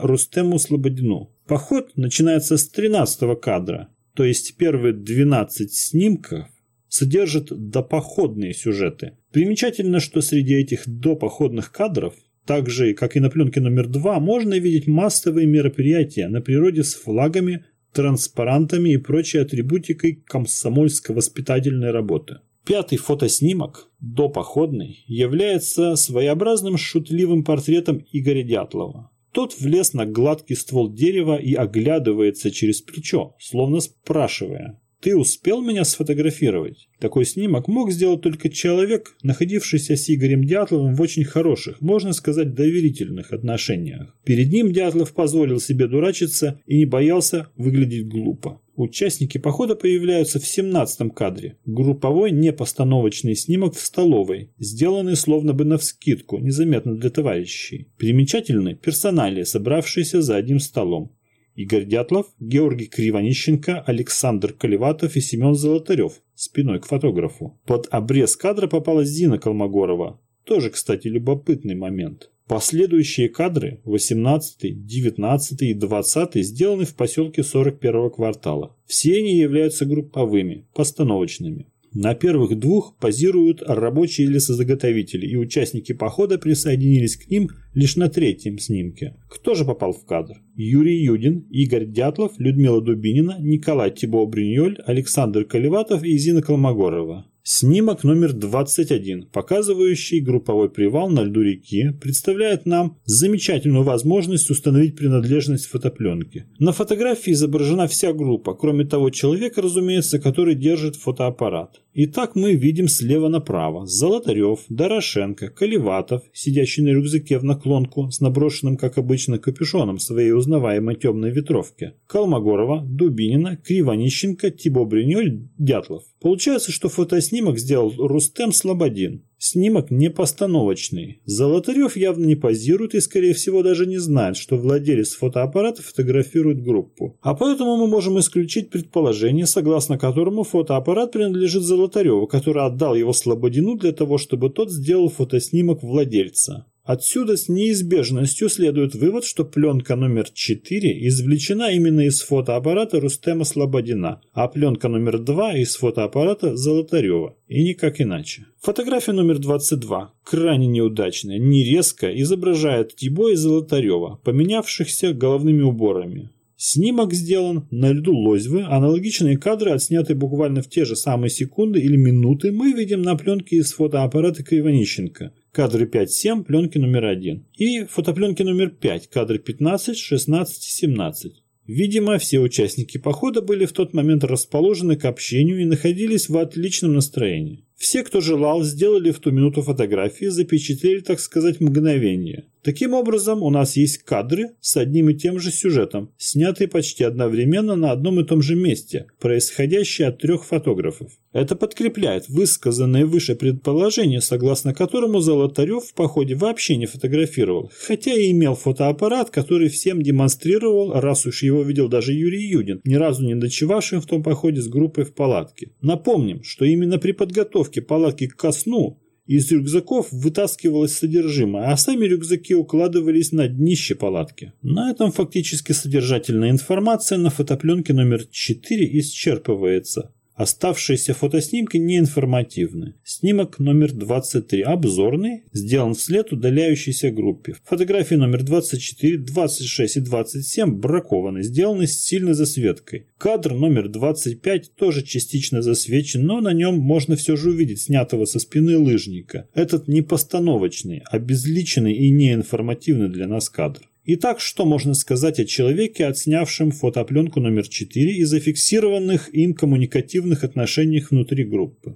Рустему Слободину. Поход начинается с 13 кадра, то есть первые 12 снимков содержат допоходные сюжеты. Примечательно, что среди этих допоходных кадров, так же, как и на пленке номер 2, можно видеть массовые мероприятия на природе с флагами, транспарантами и прочей атрибутикой комсомольско-воспитательной работы. Пятый фотоснимок, допоходный, является своеобразным шутливым портретом Игоря Дятлова. Тот влез на гладкий ствол дерева и оглядывается через плечо, словно спрашивая «Ты успел меня сфотографировать?» Такой снимок мог сделать только человек, находившийся с Игорем Дятловым в очень хороших, можно сказать, доверительных отношениях. Перед ним Дятлов позволил себе дурачиться и не боялся выглядеть глупо. Участники похода появляются в 17 кадре. Групповой непостановочный снимок в столовой, сделанный словно бы навскидку, незаметно для товарищей. Примечательны персонали, собравшиеся за одним столом. Игорь Дятлов, Георгий Кривонищенко, Александр Колеватов и Семен Золотарев спиной к фотографу. Под обрез кадра попала Зина Колмогорова. Тоже, кстати, любопытный момент. Последующие кадры 18, 19 и 20 сделаны в поселке 41 квартала. Все они являются групповыми, постановочными. На первых двух позируют рабочие лесозаготовители, и участники похода присоединились к ним лишь на третьем снимке. Кто же попал в кадр? Юрий Юдин, Игорь Дятлов, Людмила Дубинина, Николай Тибо Бриньоль, Александр Колеватов и Зина Колмогорова. Снимок номер 21, показывающий групповой привал на льду реки, представляет нам замечательную возможность установить принадлежность фотопленки. На фотографии изображена вся группа, кроме того человека, разумеется, который держит фотоаппарат. Итак, мы видим слева направо Золотарев, Дорошенко, Колеватов, сидящий на рюкзаке в наклонку с наброшенным, как обычно, капюшоном своей узнаваемой темной ветровки, Колмогорова, Дубинина, Кривонищенко, Тибо Бриньоль, Дятлов. Получается, что фотоснимок сделал Рустем Слободин. Снимок не постановочный. Золотарев явно не позирует и, скорее всего, даже не знает, что владелец фотоаппарата фотографирует группу. А поэтому мы можем исключить предположение, согласно которому фотоаппарат принадлежит Золотареву, который отдал его Слободину для того, чтобы тот сделал фотоснимок владельца. Отсюда с неизбежностью следует вывод, что пленка номер 4 извлечена именно из фотоаппарата Рустема Слободина, а пленка номер 2 из фотоаппарата Золотарева, и никак иначе. Фотография номер 22, крайне неудачная, не резко изображает Тибо и Золотарева, поменявшихся головными уборами. Снимок сделан на льду Лозьвы, аналогичные кадры, отсняты буквально в те же самые секунды или минуты, мы видим на пленке из фотоаппарата Кривонищенко. Кадры 5-7, пленки номер 1. И фотопленки номер 5, кадры 15, 16 и 17. Видимо, все участники похода были в тот момент расположены к общению и находились в отличном настроении. Все, кто желал, сделали в ту минуту фотографии, запечатлели, так сказать, мгновение. Таким образом, у нас есть кадры с одним и тем же сюжетом, снятые почти одновременно на одном и том же месте, происходящие от трех фотографов. Это подкрепляет высказанное выше предположение, согласно которому Золотарев в походе вообще не фотографировал, хотя и имел фотоаппарат, который всем демонстрировал, раз уж его видел даже Юрий Юдин, ни разу не ночевавший в том походе с группой в палатке. Напомним, что именно при подготовке палатки к сну из рюкзаков вытаскивалось содержимое, а сами рюкзаки укладывались на днище палатки. На этом фактически содержательная информация на фотопленке номер 4 исчерпывается. Оставшиеся фотоснимки неинформативны. Снимок номер 23 обзорный, сделан вслед удаляющейся группе. Фотографии номер 24, 26 и 27 бракованы, сделаны с сильной засветкой. Кадр номер 25 тоже частично засвечен, но на нем можно все же увидеть снятого со спины лыжника. Этот не постановочный, обезличенный и неинформативный для нас кадр. Итак, что можно сказать о человеке, отснявшем фотопленку номер 4 и зафиксированных им коммуникативных отношениях внутри группы?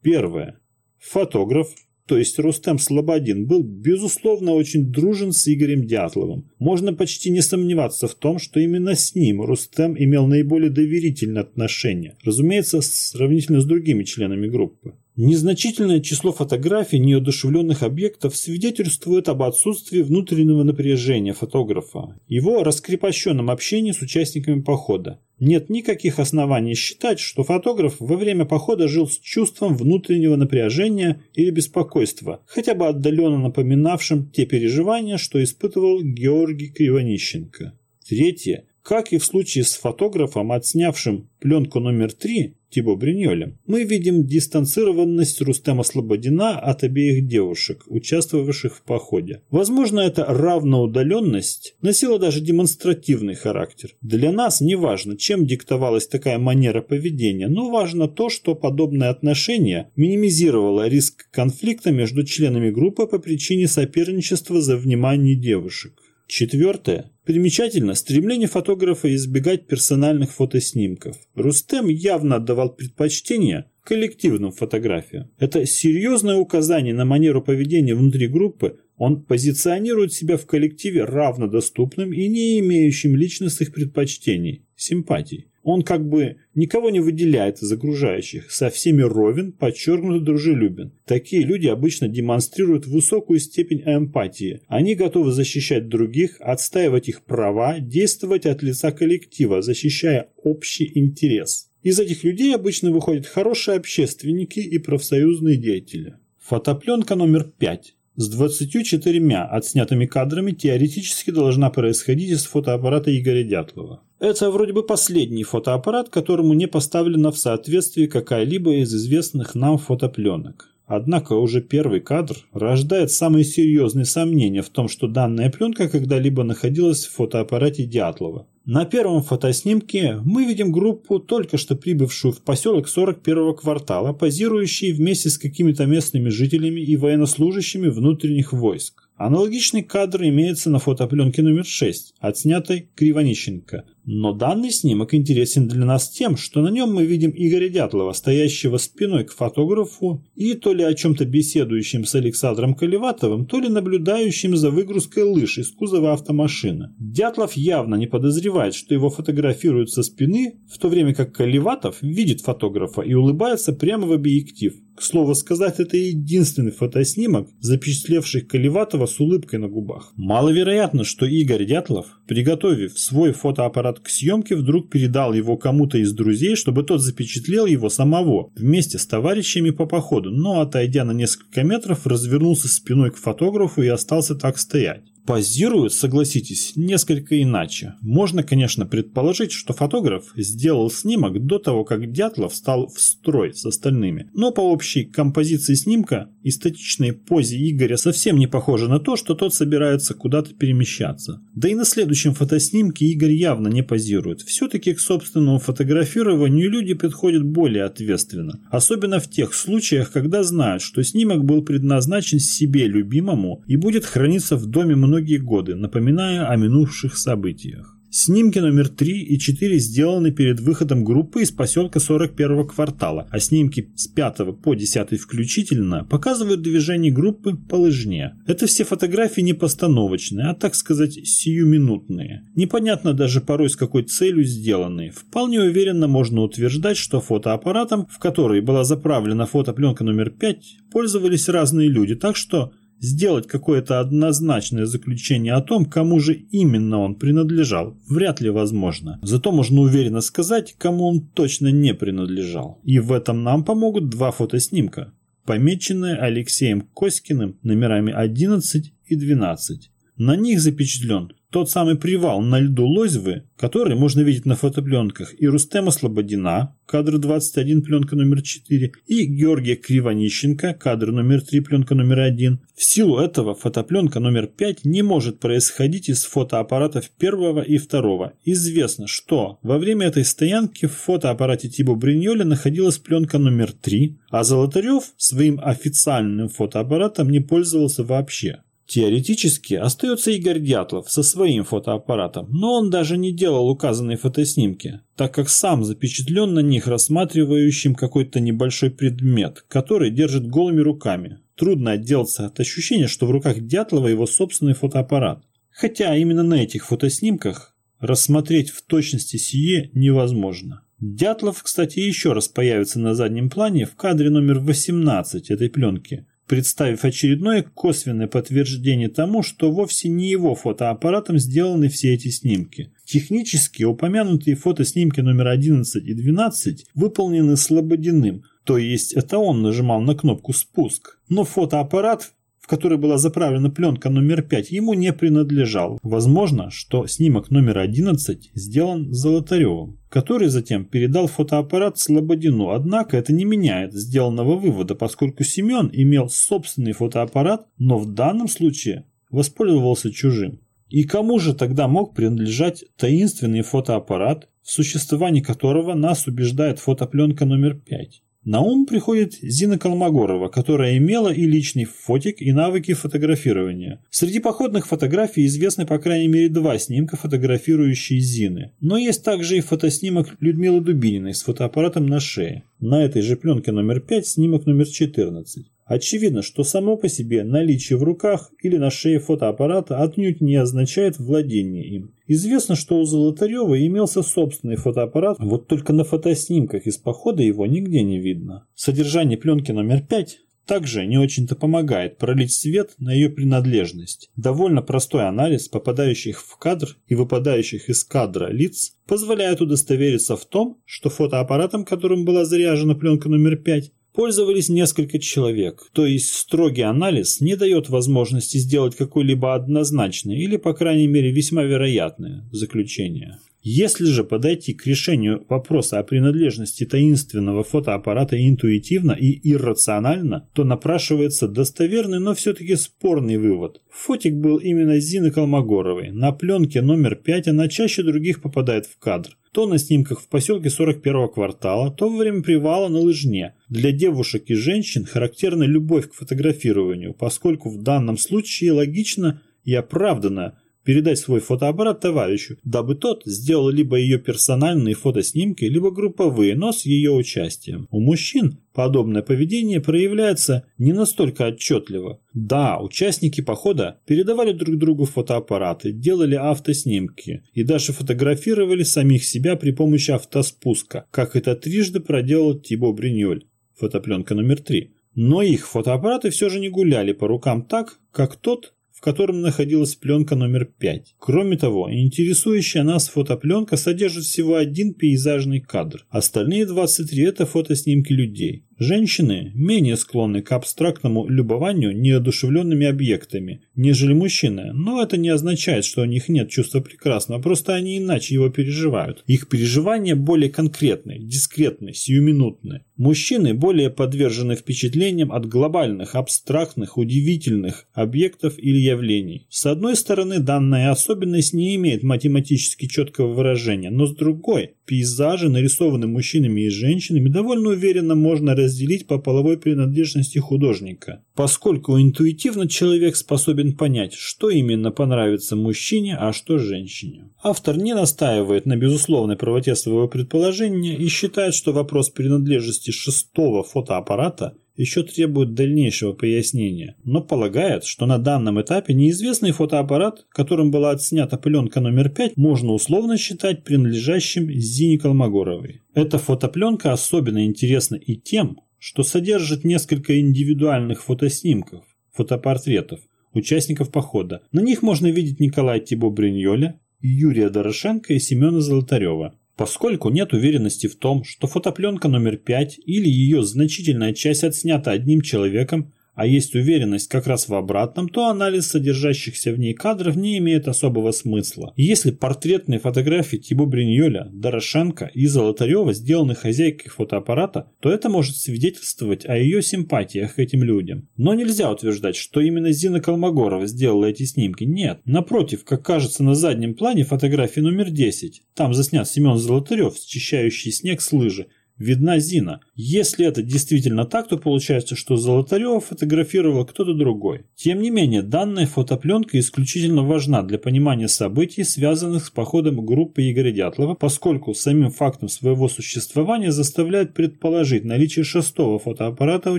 Первое. Фотограф, то есть Рустем Слободин, был безусловно очень дружен с Игорем Дятловым. Можно почти не сомневаться в том, что именно с ним Рустем имел наиболее доверительные отношения, разумеется, сравнительно с другими членами группы. Незначительное число фотографий неодушевленных объектов свидетельствует об отсутствии внутреннего напряжения фотографа, его раскрепощенном общении с участниками похода. Нет никаких оснований считать, что фотограф во время похода жил с чувством внутреннего напряжения или беспокойства, хотя бы отдаленно напоминавшим те переживания, что испытывал Георгий Кривонищенко. Третье. Как и в случае с фотографом, отснявшим пленку номер 3, Тибо Бриньолем, мы видим дистанцированность Рустема Слободина от обеих девушек, участвовавших в походе. Возможно, эта равноудаленность носила даже демонстративный характер. Для нас не важно, чем диктовалась такая манера поведения, но важно то, что подобное отношение минимизировало риск конфликта между членами группы по причине соперничества за внимание девушек. Четвертое. Примечательно стремление фотографа избегать персональных фотоснимков. Рустем явно отдавал предпочтение коллективным фотографиям. Это серьезное указание на манеру поведения внутри группы. Он позиционирует себя в коллективе равнодоступным и не имеющим личностных предпочтений, симпатий. Он как бы никого не выделяет из окружающих, со всеми ровен, подчеркнуто дружелюбен. Такие люди обычно демонстрируют высокую степень эмпатии. Они готовы защищать других, отстаивать их права, действовать от лица коллектива, защищая общий интерес. Из этих людей обычно выходят хорошие общественники и профсоюзные деятели. Фотопленка номер пять с 24 отснятыми кадрами теоретически должна происходить из фотоаппарата Игоря Дятлова. Это вроде бы последний фотоаппарат, которому не поставлена в соответствии какая-либо из известных нам фотопленок. Однако уже первый кадр рождает самые серьезные сомнения в том, что данная пленка когда-либо находилась в фотоаппарате Дятлова. На первом фотоснимке мы видим группу, только что прибывшую в поселок 41-го квартала, позирующие вместе с какими-то местными жителями и военнослужащими внутренних войск. Аналогичный кадр имеется на фотопленке номер 6, отснятой Кривонищенко. Но данный снимок интересен для нас тем, что на нем мы видим Игоря Дятлова, стоящего спиной к фотографу и то ли о чем-то беседующим с Александром Колеватовым, то ли наблюдающим за выгрузкой лыж из кузова автомашины. Дятлов явно не подозревает, что его фотографируют со спины, в то время как Колеватов видит фотографа и улыбается прямо в объектив. К слову сказать, это единственный фотоснимок, запечатлевший Колеватова с улыбкой на губах. Маловероятно, что Игорь Дятлов, приготовив свой фотоаппарат к съемке, вдруг передал его кому-то из друзей, чтобы тот запечатлел его самого вместе с товарищами по походу, но, отойдя на несколько метров, развернулся спиной к фотографу и остался так стоять позируют, согласитесь, несколько иначе. Можно, конечно, предположить, что фотограф сделал снимок до того, как Дятлов встал в строй с остальными. Но по общей композиции снимка и статичной позе Игоря совсем не похоже на то, что тот собирается куда-то перемещаться. Да и на следующем фотоснимке Игорь явно не позирует. Все-таки к собственному фотографированию люди подходят более ответственно. Особенно в тех случаях, когда знают, что снимок был предназначен себе любимому и будет храниться в доме многих многие годы, напоминая о минувших событиях. Снимки номер 3 и 4 сделаны перед выходом группы из поселка 41 квартала, а снимки с 5 по 10 включительно показывают движение группы по лыжне. Это все фотографии не постановочные, а так сказать сиюминутные. Непонятно даже порой с какой целью сделанные. Вполне уверенно можно утверждать, что фотоаппаратом, в который была заправлена фотопленка номер 5, пользовались разные люди, так что Сделать какое-то однозначное заключение о том, кому же именно он принадлежал, вряд ли возможно. Зато можно уверенно сказать, кому он точно не принадлежал. И в этом нам помогут два фотоснимка, помеченные Алексеем Коськиным номерами 11 и 12. На них запечатлен тот самый привал на льду Лозьвы, который можно видеть на фотопленках и Рустема Слободина, кадр 21, пленка номер 4, и Георгия Кривонищенко, кадр номер 3, пленка номер 1. В силу этого фотопленка номер 5 не может происходить из фотоаппаратов первого и второго. Известно, что во время этой стоянки в фотоаппарате Тибо Бриньоли находилась пленка номер 3, а Золотарев своим официальным фотоаппаратом не пользовался вообще. Теоретически остается Игорь Дятлов со своим фотоаппаратом, но он даже не делал указанные фотоснимки, так как сам запечатлен на них рассматривающим какой-то небольшой предмет, который держит голыми руками. Трудно отделаться от ощущения, что в руках Дятлова его собственный фотоаппарат. Хотя именно на этих фотоснимках рассмотреть в точности сие невозможно. Дятлов, кстати, еще раз появится на заднем плане в кадре номер 18 этой пленки – представив очередное косвенное подтверждение тому, что вовсе не его фотоаппаратом сделаны все эти снимки. Технически упомянутые фотоснимки номер 11 и 12 выполнены Слободиным, то есть это он нажимал на кнопку «Спуск». Но фотоаппарат который была заправлена пленка номер 5, ему не принадлежал. Возможно, что снимок номер 11 сделан Золотаревым, который затем передал фотоаппарат Слободину. Однако это не меняет сделанного вывода, поскольку Семен имел собственный фотоаппарат, но в данном случае воспользовался чужим. И кому же тогда мог принадлежать таинственный фотоаппарат, в существовании которого нас убеждает фотопленка номер 5? На ум приходит Зина Колмогорова, которая имела и личный фотик, и навыки фотографирования. Среди походных фотографий известны по крайней мере два снимка, фотографирующие Зины. Но есть также и фотоснимок Людмилы Дубининой с фотоаппаратом на шее. На этой же пленке номер 5 снимок номер 14. Очевидно, что само по себе наличие в руках или на шее фотоаппарата отнюдь не означает владение им. Известно, что у Золотарева имелся собственный фотоаппарат, вот только на фотоснимках из похода его нигде не видно. Содержание пленки номер 5 также не очень-то помогает пролить свет на ее принадлежность. Довольно простой анализ попадающих в кадр и выпадающих из кадра лиц позволяет удостовериться в том, что фотоаппаратом, которым была заряжена пленка номер 5, пользовались несколько человек, то есть строгий анализ не дает возможности сделать какое-либо однозначное или, по крайней мере, весьма вероятное заключение. Если же подойти к решению вопроса о принадлежности таинственного фотоаппарата интуитивно и иррационально, то напрашивается достоверный, но все-таки спорный вывод. Фотик был именно Зины Колмогоровой. На пленке номер 5 она чаще других попадает в кадр. То на снимках в поселке 41-го квартала, то во время привала на лыжне. Для девушек и женщин характерна любовь к фотографированию, поскольку в данном случае логично и оправданно передать свой фотоаппарат товарищу, дабы тот сделал либо ее персональные фотоснимки, либо групповые, но с ее участием. У мужчин подобное поведение проявляется не настолько отчетливо. Да, участники похода передавали друг другу фотоаппараты, делали автоснимки и даже фотографировали самих себя при помощи автоспуска, как это трижды проделал Тибо Бриньоль. Фотопленка номер три. Но их фотоаппараты все же не гуляли по рукам так, как тот, в котором находилась пленка номер 5. Кроме того, интересующая нас фотопленка содержит всего один пейзажный кадр. Остальные 23 – это фотоснимки людей. Женщины менее склонны к абстрактному любованию неодушевленными объектами, нежели мужчины, но это не означает, что у них нет чувства прекрасного, просто они иначе его переживают. Их переживания более конкретны, дискретны, сиюминутны. Мужчины более подвержены впечатлениям от глобальных, абстрактных, удивительных объектов или явлений. С одной стороны, данная особенность не имеет математически четкого выражения, но с другой, пейзажи, нарисованные мужчинами и женщинами, довольно уверенно можно разделить по половой принадлежности художника, поскольку интуитивно человек способен понять, что именно понравится мужчине, а что женщине. Автор не настаивает на безусловной правоте своего предположения и считает, что вопрос принадлежности шестого фотоаппарата еще требует дальнейшего пояснения, но полагает, что на данном этапе неизвестный фотоаппарат, которым была отснята пленка номер 5, можно условно считать принадлежащим Зине Колмогоровой. Эта фотопленка особенно интересна и тем, что содержит несколько индивидуальных фотоснимков, фотопортретов участников похода. На них можно видеть Николая Тибо Бриньоля, Юрия Дорошенко и Семена Золотарева. Поскольку нет уверенности в том, что фотопленка номер 5 или ее значительная часть отснята одним человеком, а есть уверенность как раз в обратном, то анализ содержащихся в ней кадров не имеет особого смысла. если портретные фотографии Тибо Бриньоля, Дорошенко и Золотарева сделаны хозяйкой фотоаппарата, то это может свидетельствовать о ее симпатиях к этим людям. Но нельзя утверждать, что именно Зина Колмогорова сделала эти снимки. Нет. Напротив, как кажется на заднем плане фотографии номер 10. Там заснят Семен Золотарев, счищающий снег с лыжи, видна Зина. Если это действительно так, то получается, что Золотарева фотографировал кто-то другой. Тем не менее, данная фотопленка исключительно важна для понимания событий, связанных с походом группы Игоря Дятлова, поскольку самим фактом своего существования заставляет предположить наличие шестого фотоаппарата у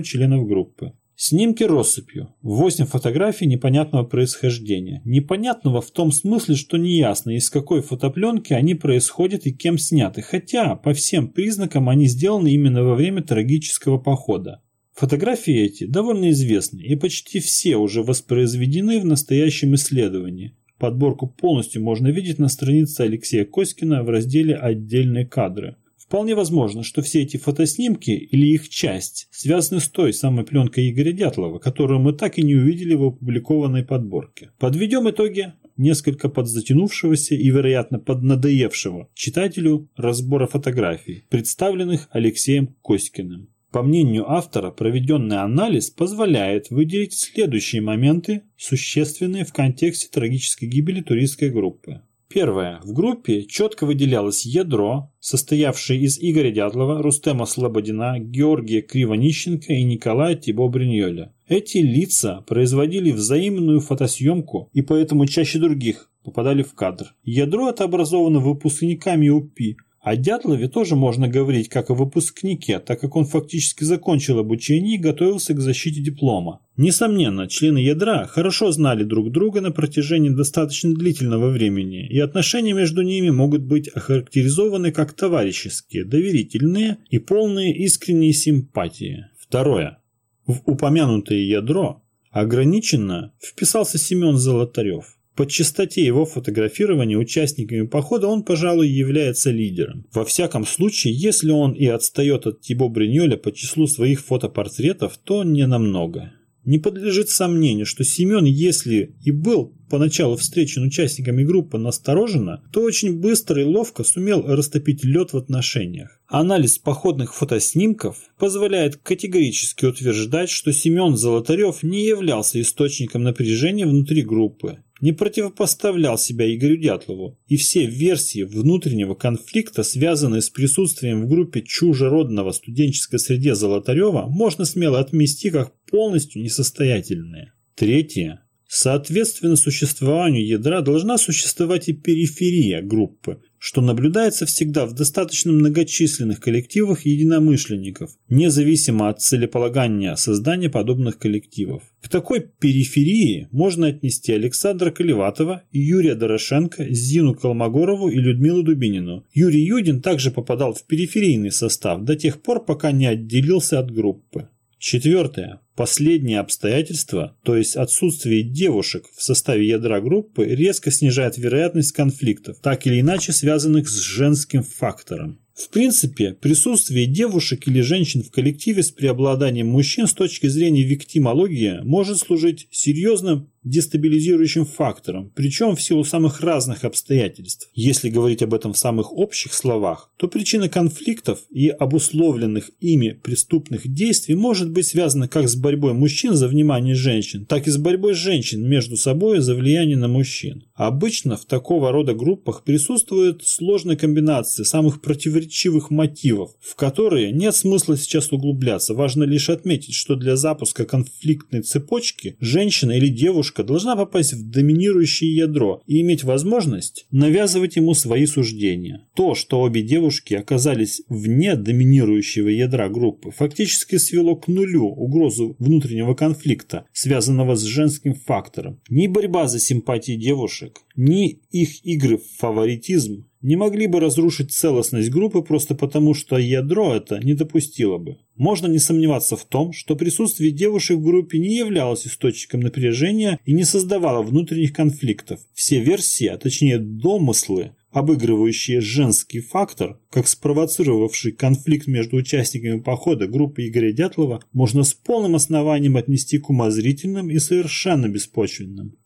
членов группы. Снимки россыпью. Восемь фотографий непонятного происхождения. Непонятного в том смысле, что неясно, из какой фотопленки они происходят и кем сняты, хотя по всем признакам они сделаны именно во время трагического похода. Фотографии эти довольно известны и почти все уже воспроизведены в настоящем исследовании. Подборку полностью можно видеть на странице Алексея Коськина в разделе «Отдельные кадры». Вполне возможно, что все эти фотоснимки или их часть связаны с той самой пленкой Игоря Дятлова, которую мы так и не увидели в опубликованной подборке. Подведем итоги несколько подзатянувшегося и, вероятно, поднадоевшего читателю разбора фотографий, представленных Алексеем Коськиным. По мнению автора, проведенный анализ позволяет выделить следующие моменты, существенные в контексте трагической гибели туристской группы. Первое. В группе четко выделялось ядро, состоявшее из Игоря Дятлова, Рустема Слободина, Георгия Кривонищенко и Николая Тибо Бриньоля. Эти лица производили взаимную фотосъемку и поэтому чаще других попадали в кадр. Ядро это образовано выпускниками УПИ, о Дятлове тоже можно говорить как о выпускнике, так как он фактически закончил обучение и готовился к защите диплома. Несомненно, члены ядра хорошо знали друг друга на протяжении достаточно длительного времени, и отношения между ними могут быть охарактеризованы как товарищеские, доверительные и полные искренней симпатии. Второе. В упомянутое ядро ограниченно вписался Семен Золотарев. По частоте его фотографирования участниками похода он, пожалуй, является лидером. Во всяком случае, если он и отстает от Тибо Бриньоля по числу своих фотопортретов, то не намного. Не подлежит сомнению, что Семен, если и был поначалу встречен участниками группы настороженно, то очень быстро и ловко сумел растопить лед в отношениях. Анализ походных фотоснимков позволяет категорически утверждать, что Семен Золотарев не являлся источником напряжения внутри группы не противопоставлял себя Игорю Дятлову, и все версии внутреннего конфликта, связанные с присутствием в группе чужеродного студенческой среде Золотарева, можно смело отмести как полностью несостоятельные. Третье. Соответственно существованию ядра должна существовать и периферия группы, что наблюдается всегда в достаточно многочисленных коллективах единомышленников, независимо от целеполагания создания подобных коллективов. К такой периферии можно отнести Александра Колеватова, Юрия Дорошенко, Зину Колмогорову и Людмилу Дубинину. Юрий Юдин также попадал в периферийный состав до тех пор, пока не отделился от группы. Четвертое. Последнее обстоятельство, то есть отсутствие девушек в составе ядра группы, резко снижает вероятность конфликтов, так или иначе связанных с женским фактором. В принципе, присутствие девушек или женщин в коллективе с преобладанием мужчин с точки зрения виктимологии может служить серьезным дестабилизирующим фактором, причем в силу самых разных обстоятельств. Если говорить об этом в самых общих словах, то причина конфликтов и обусловленных ими преступных действий может быть связана как с борьбой мужчин за внимание женщин, так и с борьбой женщин между собой за влияние на мужчин. Обычно в такого рода группах присутствует сложная комбинация самых противоречивых мотивов, в которые нет смысла сейчас углубляться. Важно лишь отметить, что для запуска конфликтной цепочки женщина или девушка должна попасть в доминирующее ядро и иметь возможность навязывать ему свои суждения. То, что обе девушки оказались вне доминирующего ядра группы, фактически свело к нулю угрозу внутреннего конфликта, связанного с женским фактором. Ни борьба за симпатии девушек, ни их игры в фаворитизм не могли бы разрушить целостность группы просто потому, что ядро это не допустило бы. Можно не сомневаться в том, что присутствие девушек в группе не являлось источником напряжения и не создавало внутренних конфликтов. Все версии, а точнее домыслы, обыгрывающие женский фактор, как спровоцировавший конфликт между участниками похода группы Игоря Дятлова, можно с полным основанием отнести к умозрительным и совершенно беспочвенным.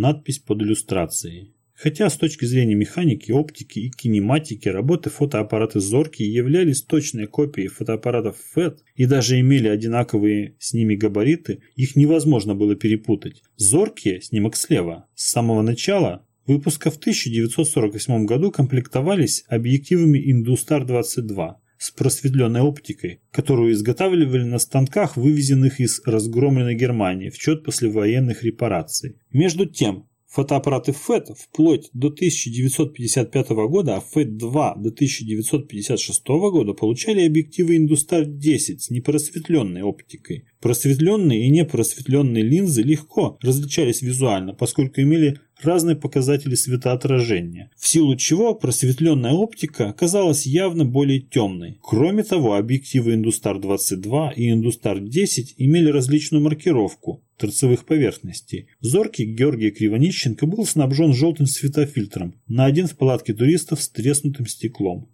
Надпись под иллюстрацией. Хотя с точки зрения механики, оптики и кинематики работы фотоаппараты Зорки являлись точной копией фотоаппаратов FET и даже имели одинаковые с ними габариты, их невозможно было перепутать. Зоркие, снимок слева, с самого начала выпуска в 1948 году комплектовались объективами Industar 22 с просветленной оптикой, которую изготавливали на станках, вывезенных из разгромленной Германии в счет послевоенных репараций. Между тем, Фотоаппараты FET вплоть до 1955 года, а FET-2 до 1956 года получали объективы Industar 10 с непросветленной оптикой. Просветленные и непросветленные линзы легко различались визуально, поскольку имели разные показатели светоотражения, в силу чего просветленная оптика оказалась явно более темной. Кроме того, объективы Industar 22 и Industar 10 имели различную маркировку торцевых поверхностей. Зоркий Георгий Кривонищенко был снабжен желтым светофильтром на один в палатке туристов с треснутым стеклом.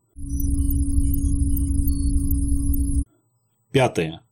Пятое.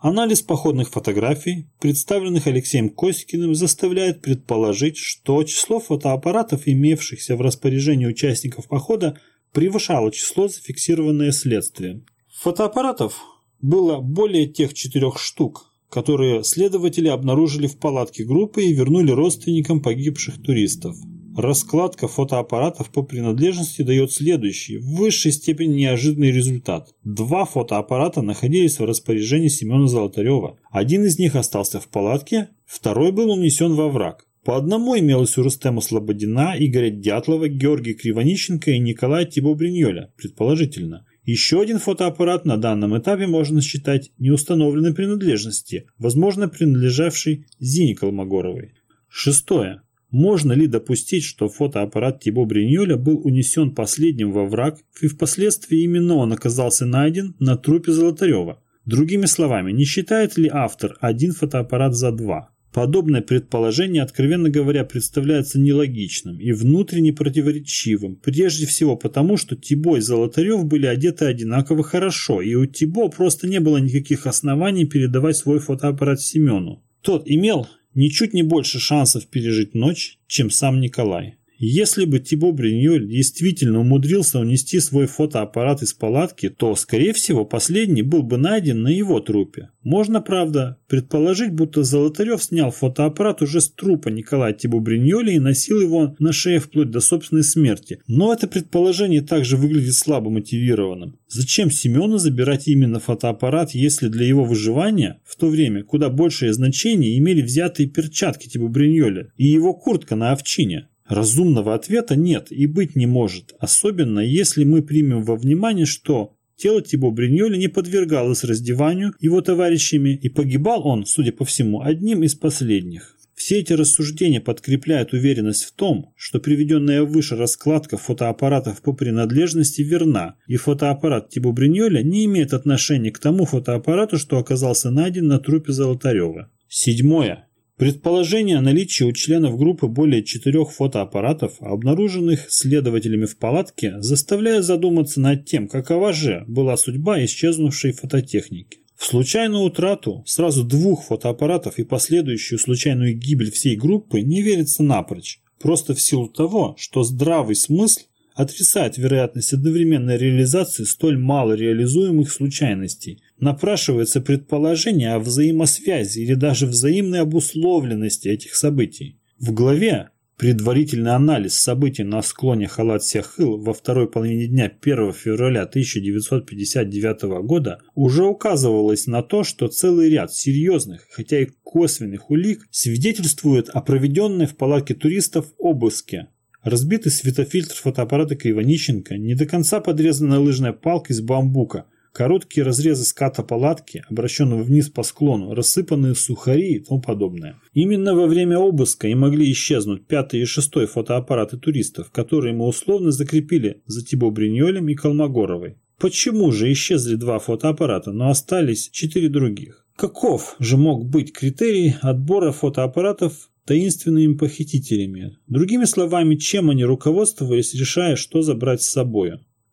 Анализ походных фотографий, представленных Алексеем Косикиным, заставляет предположить, что число фотоаппаратов, имевшихся в распоряжении участников похода, превышало число, зафиксированное следствием. Фотоаппаратов было более тех четырех штук, которые следователи обнаружили в палатке группы и вернули родственникам погибших туристов. Раскладка фотоаппаратов по принадлежности дает следующий, в высшей степени неожиданный результат. Два фотоаппарата находились в распоряжении Семена Золотарева. Один из них остался в палатке, второй был унесен во враг. По одному имелось у Рустема Слободина, Игоря Дятлова, Георгия Кривонищенко и Николая Тибо-Бриньоля, предположительно. Еще один фотоаппарат на данном этапе можно считать неустановленной принадлежности, возможно принадлежавший Зине Колмогоровой. Шестое. Можно ли допустить, что фотоаппарат Тибо Бриньоля был унесен последним во враг, и впоследствии именно он оказался найден на трупе Золотарева? Другими словами, не считает ли автор один фотоаппарат за два? Подобное предположение, откровенно говоря, представляется нелогичным и внутренне противоречивым, прежде всего потому, что Тибо и Золотарев были одеты одинаково хорошо, и у Тибо просто не было никаких оснований передавать свой фотоаппарат Семену. Тот имел ничуть не больше шансов пережить ночь, чем сам Николай. Если бы Тибо Бриньоль действительно умудрился унести свой фотоаппарат из палатки, то, скорее всего, последний был бы найден на его трупе. Можно, правда, предположить, будто Золотарев снял фотоаппарат уже с трупа Николая Тибо Бриньоли и носил его на шее вплоть до собственной смерти. Но это предположение также выглядит слабо мотивированным. Зачем Семену забирать именно фотоаппарат, если для его выживания в то время куда большее значение имели взятые перчатки Тибо Бриньоля и его куртка на овчине? Разумного ответа нет и быть не может, особенно если мы примем во внимание, что тело Тибо Бриньоли не подвергалось раздеванию его товарищами, и погибал он, судя по всему, одним из последних. Все эти рассуждения подкрепляют уверенность в том, что приведенная выше раскладка фотоаппаратов по принадлежности верна, и фотоаппарат Тибо Бриньоля не имеет отношения к тому фотоаппарату, что оказался найден на трупе Золотарева. Седьмое. Предположение о наличии у членов группы более четырех фотоаппаратов, обнаруженных следователями в палатке, заставляет задуматься над тем, какова же была судьба исчезнувшей фототехники. В случайную утрату сразу двух фотоаппаратов и последующую случайную гибель всей группы не верится напрочь, просто в силу того, что здравый смысл отрицает вероятность одновременной реализации столь мало реализуемых случайностей. Напрашивается предположение о взаимосвязи или даже взаимной обусловленности этих событий. В главе Предварительный анализ событий на склоне Халат-Сяхыл во второй половине дня 1 февраля 1959 года уже указывалось на то, что целый ряд серьезных, хотя и косвенных улик свидетельствует о проведенной в палатке туристов обыске, Разбитый светофильтр фотоаппарата Кривонищенко, не до конца подрезанная лыжная палка из бамбука, короткие разрезы ската палатки, обращенного вниз по склону, рассыпанные сухари и тому подобное. Именно во время обыска и могли исчезнуть пятый и шестой фотоаппараты туристов, которые мы условно закрепили за Тибо Бриньолем и Колмогоровой. Почему же исчезли два фотоаппарата, но остались четыре других? Каков же мог быть критерий отбора фотоаппаратов таинственными похитителями. Другими словами, чем они руководствовались, решая, что забрать с собой.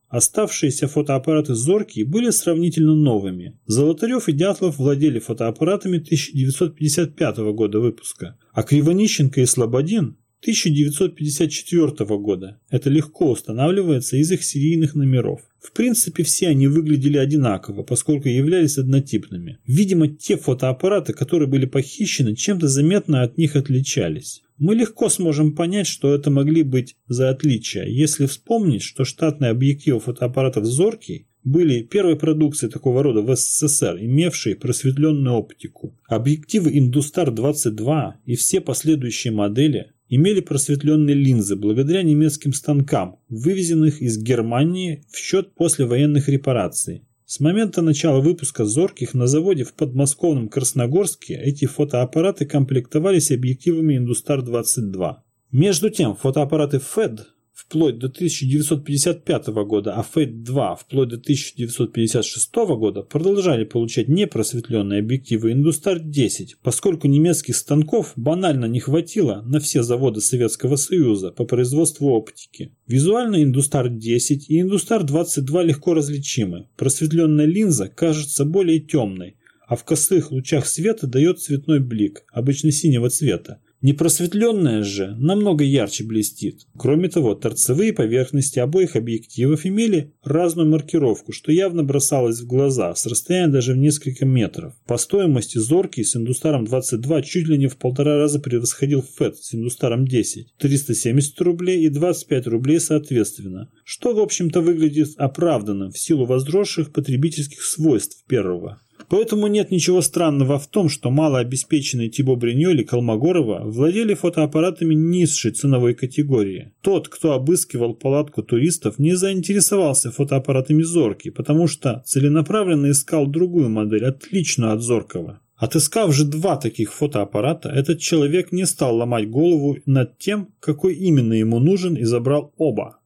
Оставшиеся фотоаппараты «Зоркий» были сравнительно новыми. Золотарев и Дятлов владели фотоаппаратами 1955 года выпуска, а Кривонищенко и Слободин 1954 года. Это легко устанавливается из их серийных номеров. В принципе, все они выглядели одинаково, поскольку являлись однотипными. Видимо, те фотоаппараты, которые были похищены, чем-то заметно от них отличались. Мы легко сможем понять, что это могли быть за отличия, если вспомнить, что штатные объективы фотоаппаратов «Зоркий» были первой продукцией такого рода в СССР, имевшей просветленную оптику. Объективы Индустар-22 и все последующие модели имели просветленные линзы благодаря немецким станкам, вывезенных из Германии в счет послевоенных репараций. С момента начала выпуска «Зорких» на заводе в подмосковном Красногорске эти фотоаппараты комплектовались объективами Индустар-22. Между тем, фотоаппараты ФЭД вплоть до 1955 года, а ФЭД-2 вплоть до 1956 года продолжали получать непросветленные объективы Индустар-10, поскольку немецких станков банально не хватило на все заводы Советского Союза по производству оптики. Визуально Индустар-10 и Индустар-22 легко различимы. Просветленная линза кажется более темной, а в косых лучах света дает цветной блик, обычно синего цвета. Непросветленная же намного ярче блестит. Кроме того, торцевые поверхности обоих объективов имели разную маркировку, что явно бросалось в глаза с расстояния даже в несколько метров. По стоимости зоркий с индустаром 22 чуть ли не в полтора раза превосходил FET с индустаром 10. 370 рублей и 25 рублей соответственно. Что в общем-то выглядит оправданным в силу возросших потребительских свойств первого. Поэтому нет ничего странного в том, что малообеспеченные Тибо Бриньоль и Колмогорова владели фотоаппаратами низшей ценовой категории. Тот, кто обыскивал палатку туристов, не заинтересовался фотоаппаратами Зорки, потому что целенаправленно искал другую модель, отличную от Зоркого. Отыскав же два таких фотоаппарата, этот человек не стал ломать голову над тем, какой именно ему нужен и забрал оба.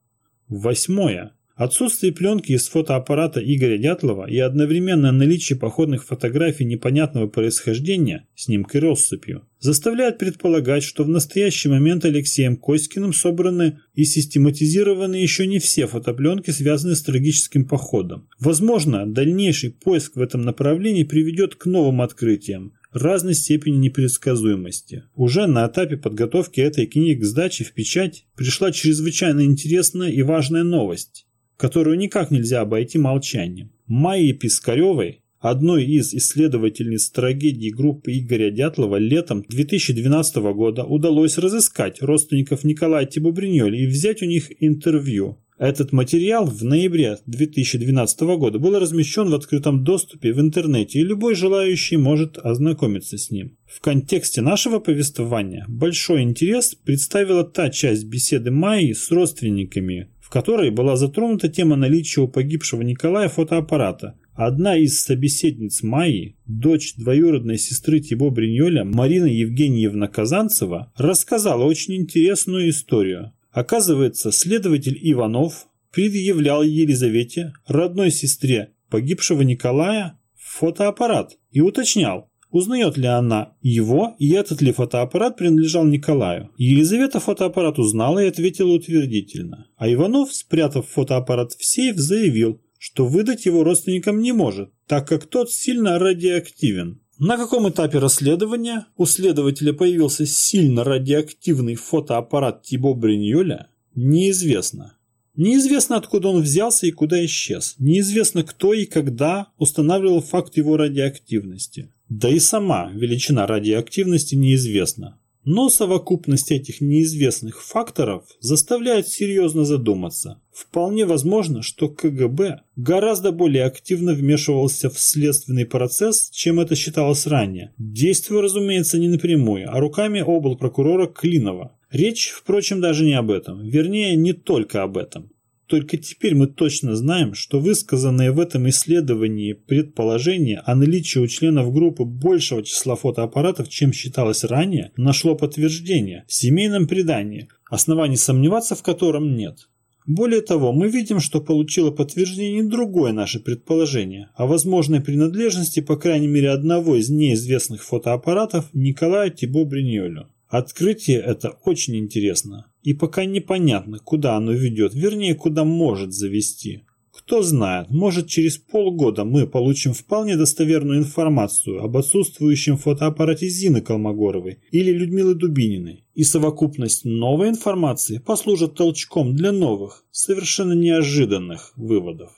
Восьмое. Отсутствие пленки из фотоаппарата Игоря Дятлова и одновременное наличие походных фотографий непонятного происхождения, снимкой россыпью, заставляет предполагать, что в настоящий момент Алексеем Коськиным собраны и систематизированы еще не все фотопленки, связанные с трагическим походом. Возможно, дальнейший поиск в этом направлении приведет к новым открытиям, разной степени непредсказуемости. Уже на этапе подготовки этой книги к сдаче в печать пришла чрезвычайно интересная и важная новость, которую никак нельзя обойти молчанием. Майе Пискаревой, одной из исследовательниц трагедии группы Игоря Дятлова, летом 2012 года удалось разыскать родственников Николая Тибубриньоли и взять у них интервью. Этот материал в ноябре 2012 года был размещен в открытом доступе в интернете, и любой желающий может ознакомиться с ним. В контексте нашего повествования большой интерес представила та часть беседы Майи с родственниками, в которой была затронута тема наличия у погибшего Николая фотоаппарата. Одна из собеседниц Майи, дочь двоюродной сестры Тибо Бриньоля, Марина Евгеньевна Казанцева, рассказала очень интересную историю. Оказывается, следователь Иванов предъявлял Елизавете, родной сестре погибшего Николая, фотоаппарат и уточнял, узнает ли она его и этот ли фотоаппарат принадлежал Николаю. Елизавета фотоаппарат узнала и ответила утвердительно. А Иванов, спрятав фотоаппарат в сейф, заявил, что выдать его родственникам не может, так как тот сильно радиоактивен. На каком этапе расследования у следователя появился сильно радиоактивный фотоаппарат Тибо Бриньоля, неизвестно. Неизвестно, откуда он взялся и куда исчез. Неизвестно, кто и когда устанавливал факт его радиоактивности. Да и сама величина радиоактивности неизвестна. Но совокупность этих неизвестных факторов заставляет серьезно задуматься. Вполне возможно, что КГБ гораздо более активно вмешивался в следственный процесс, чем это считалось ранее. Действуя, разумеется, не напрямую, а руками облпрокурора Клинова. Речь, впрочем, даже не об этом. Вернее, не только об этом. Только теперь мы точно знаем, что высказанные в этом исследовании предположение о наличии у членов группы большего числа фотоаппаратов, чем считалось ранее, нашло подтверждение в семейном предании, оснований сомневаться в котором нет. Более того, мы видим, что получило подтверждение другое наше предположение о возможной принадлежности по крайней мере одного из неизвестных фотоаппаратов Николая Тибо Бриньолю. Открытие это очень интересно, и пока непонятно, куда оно ведет, вернее, куда может завести. Кто знает, может через полгода мы получим вполне достоверную информацию об отсутствующем фотоаппарате Зины Колмогоровой или Людмилы Дубининой, и совокупность новой информации послужит толчком для новых, совершенно неожиданных выводов.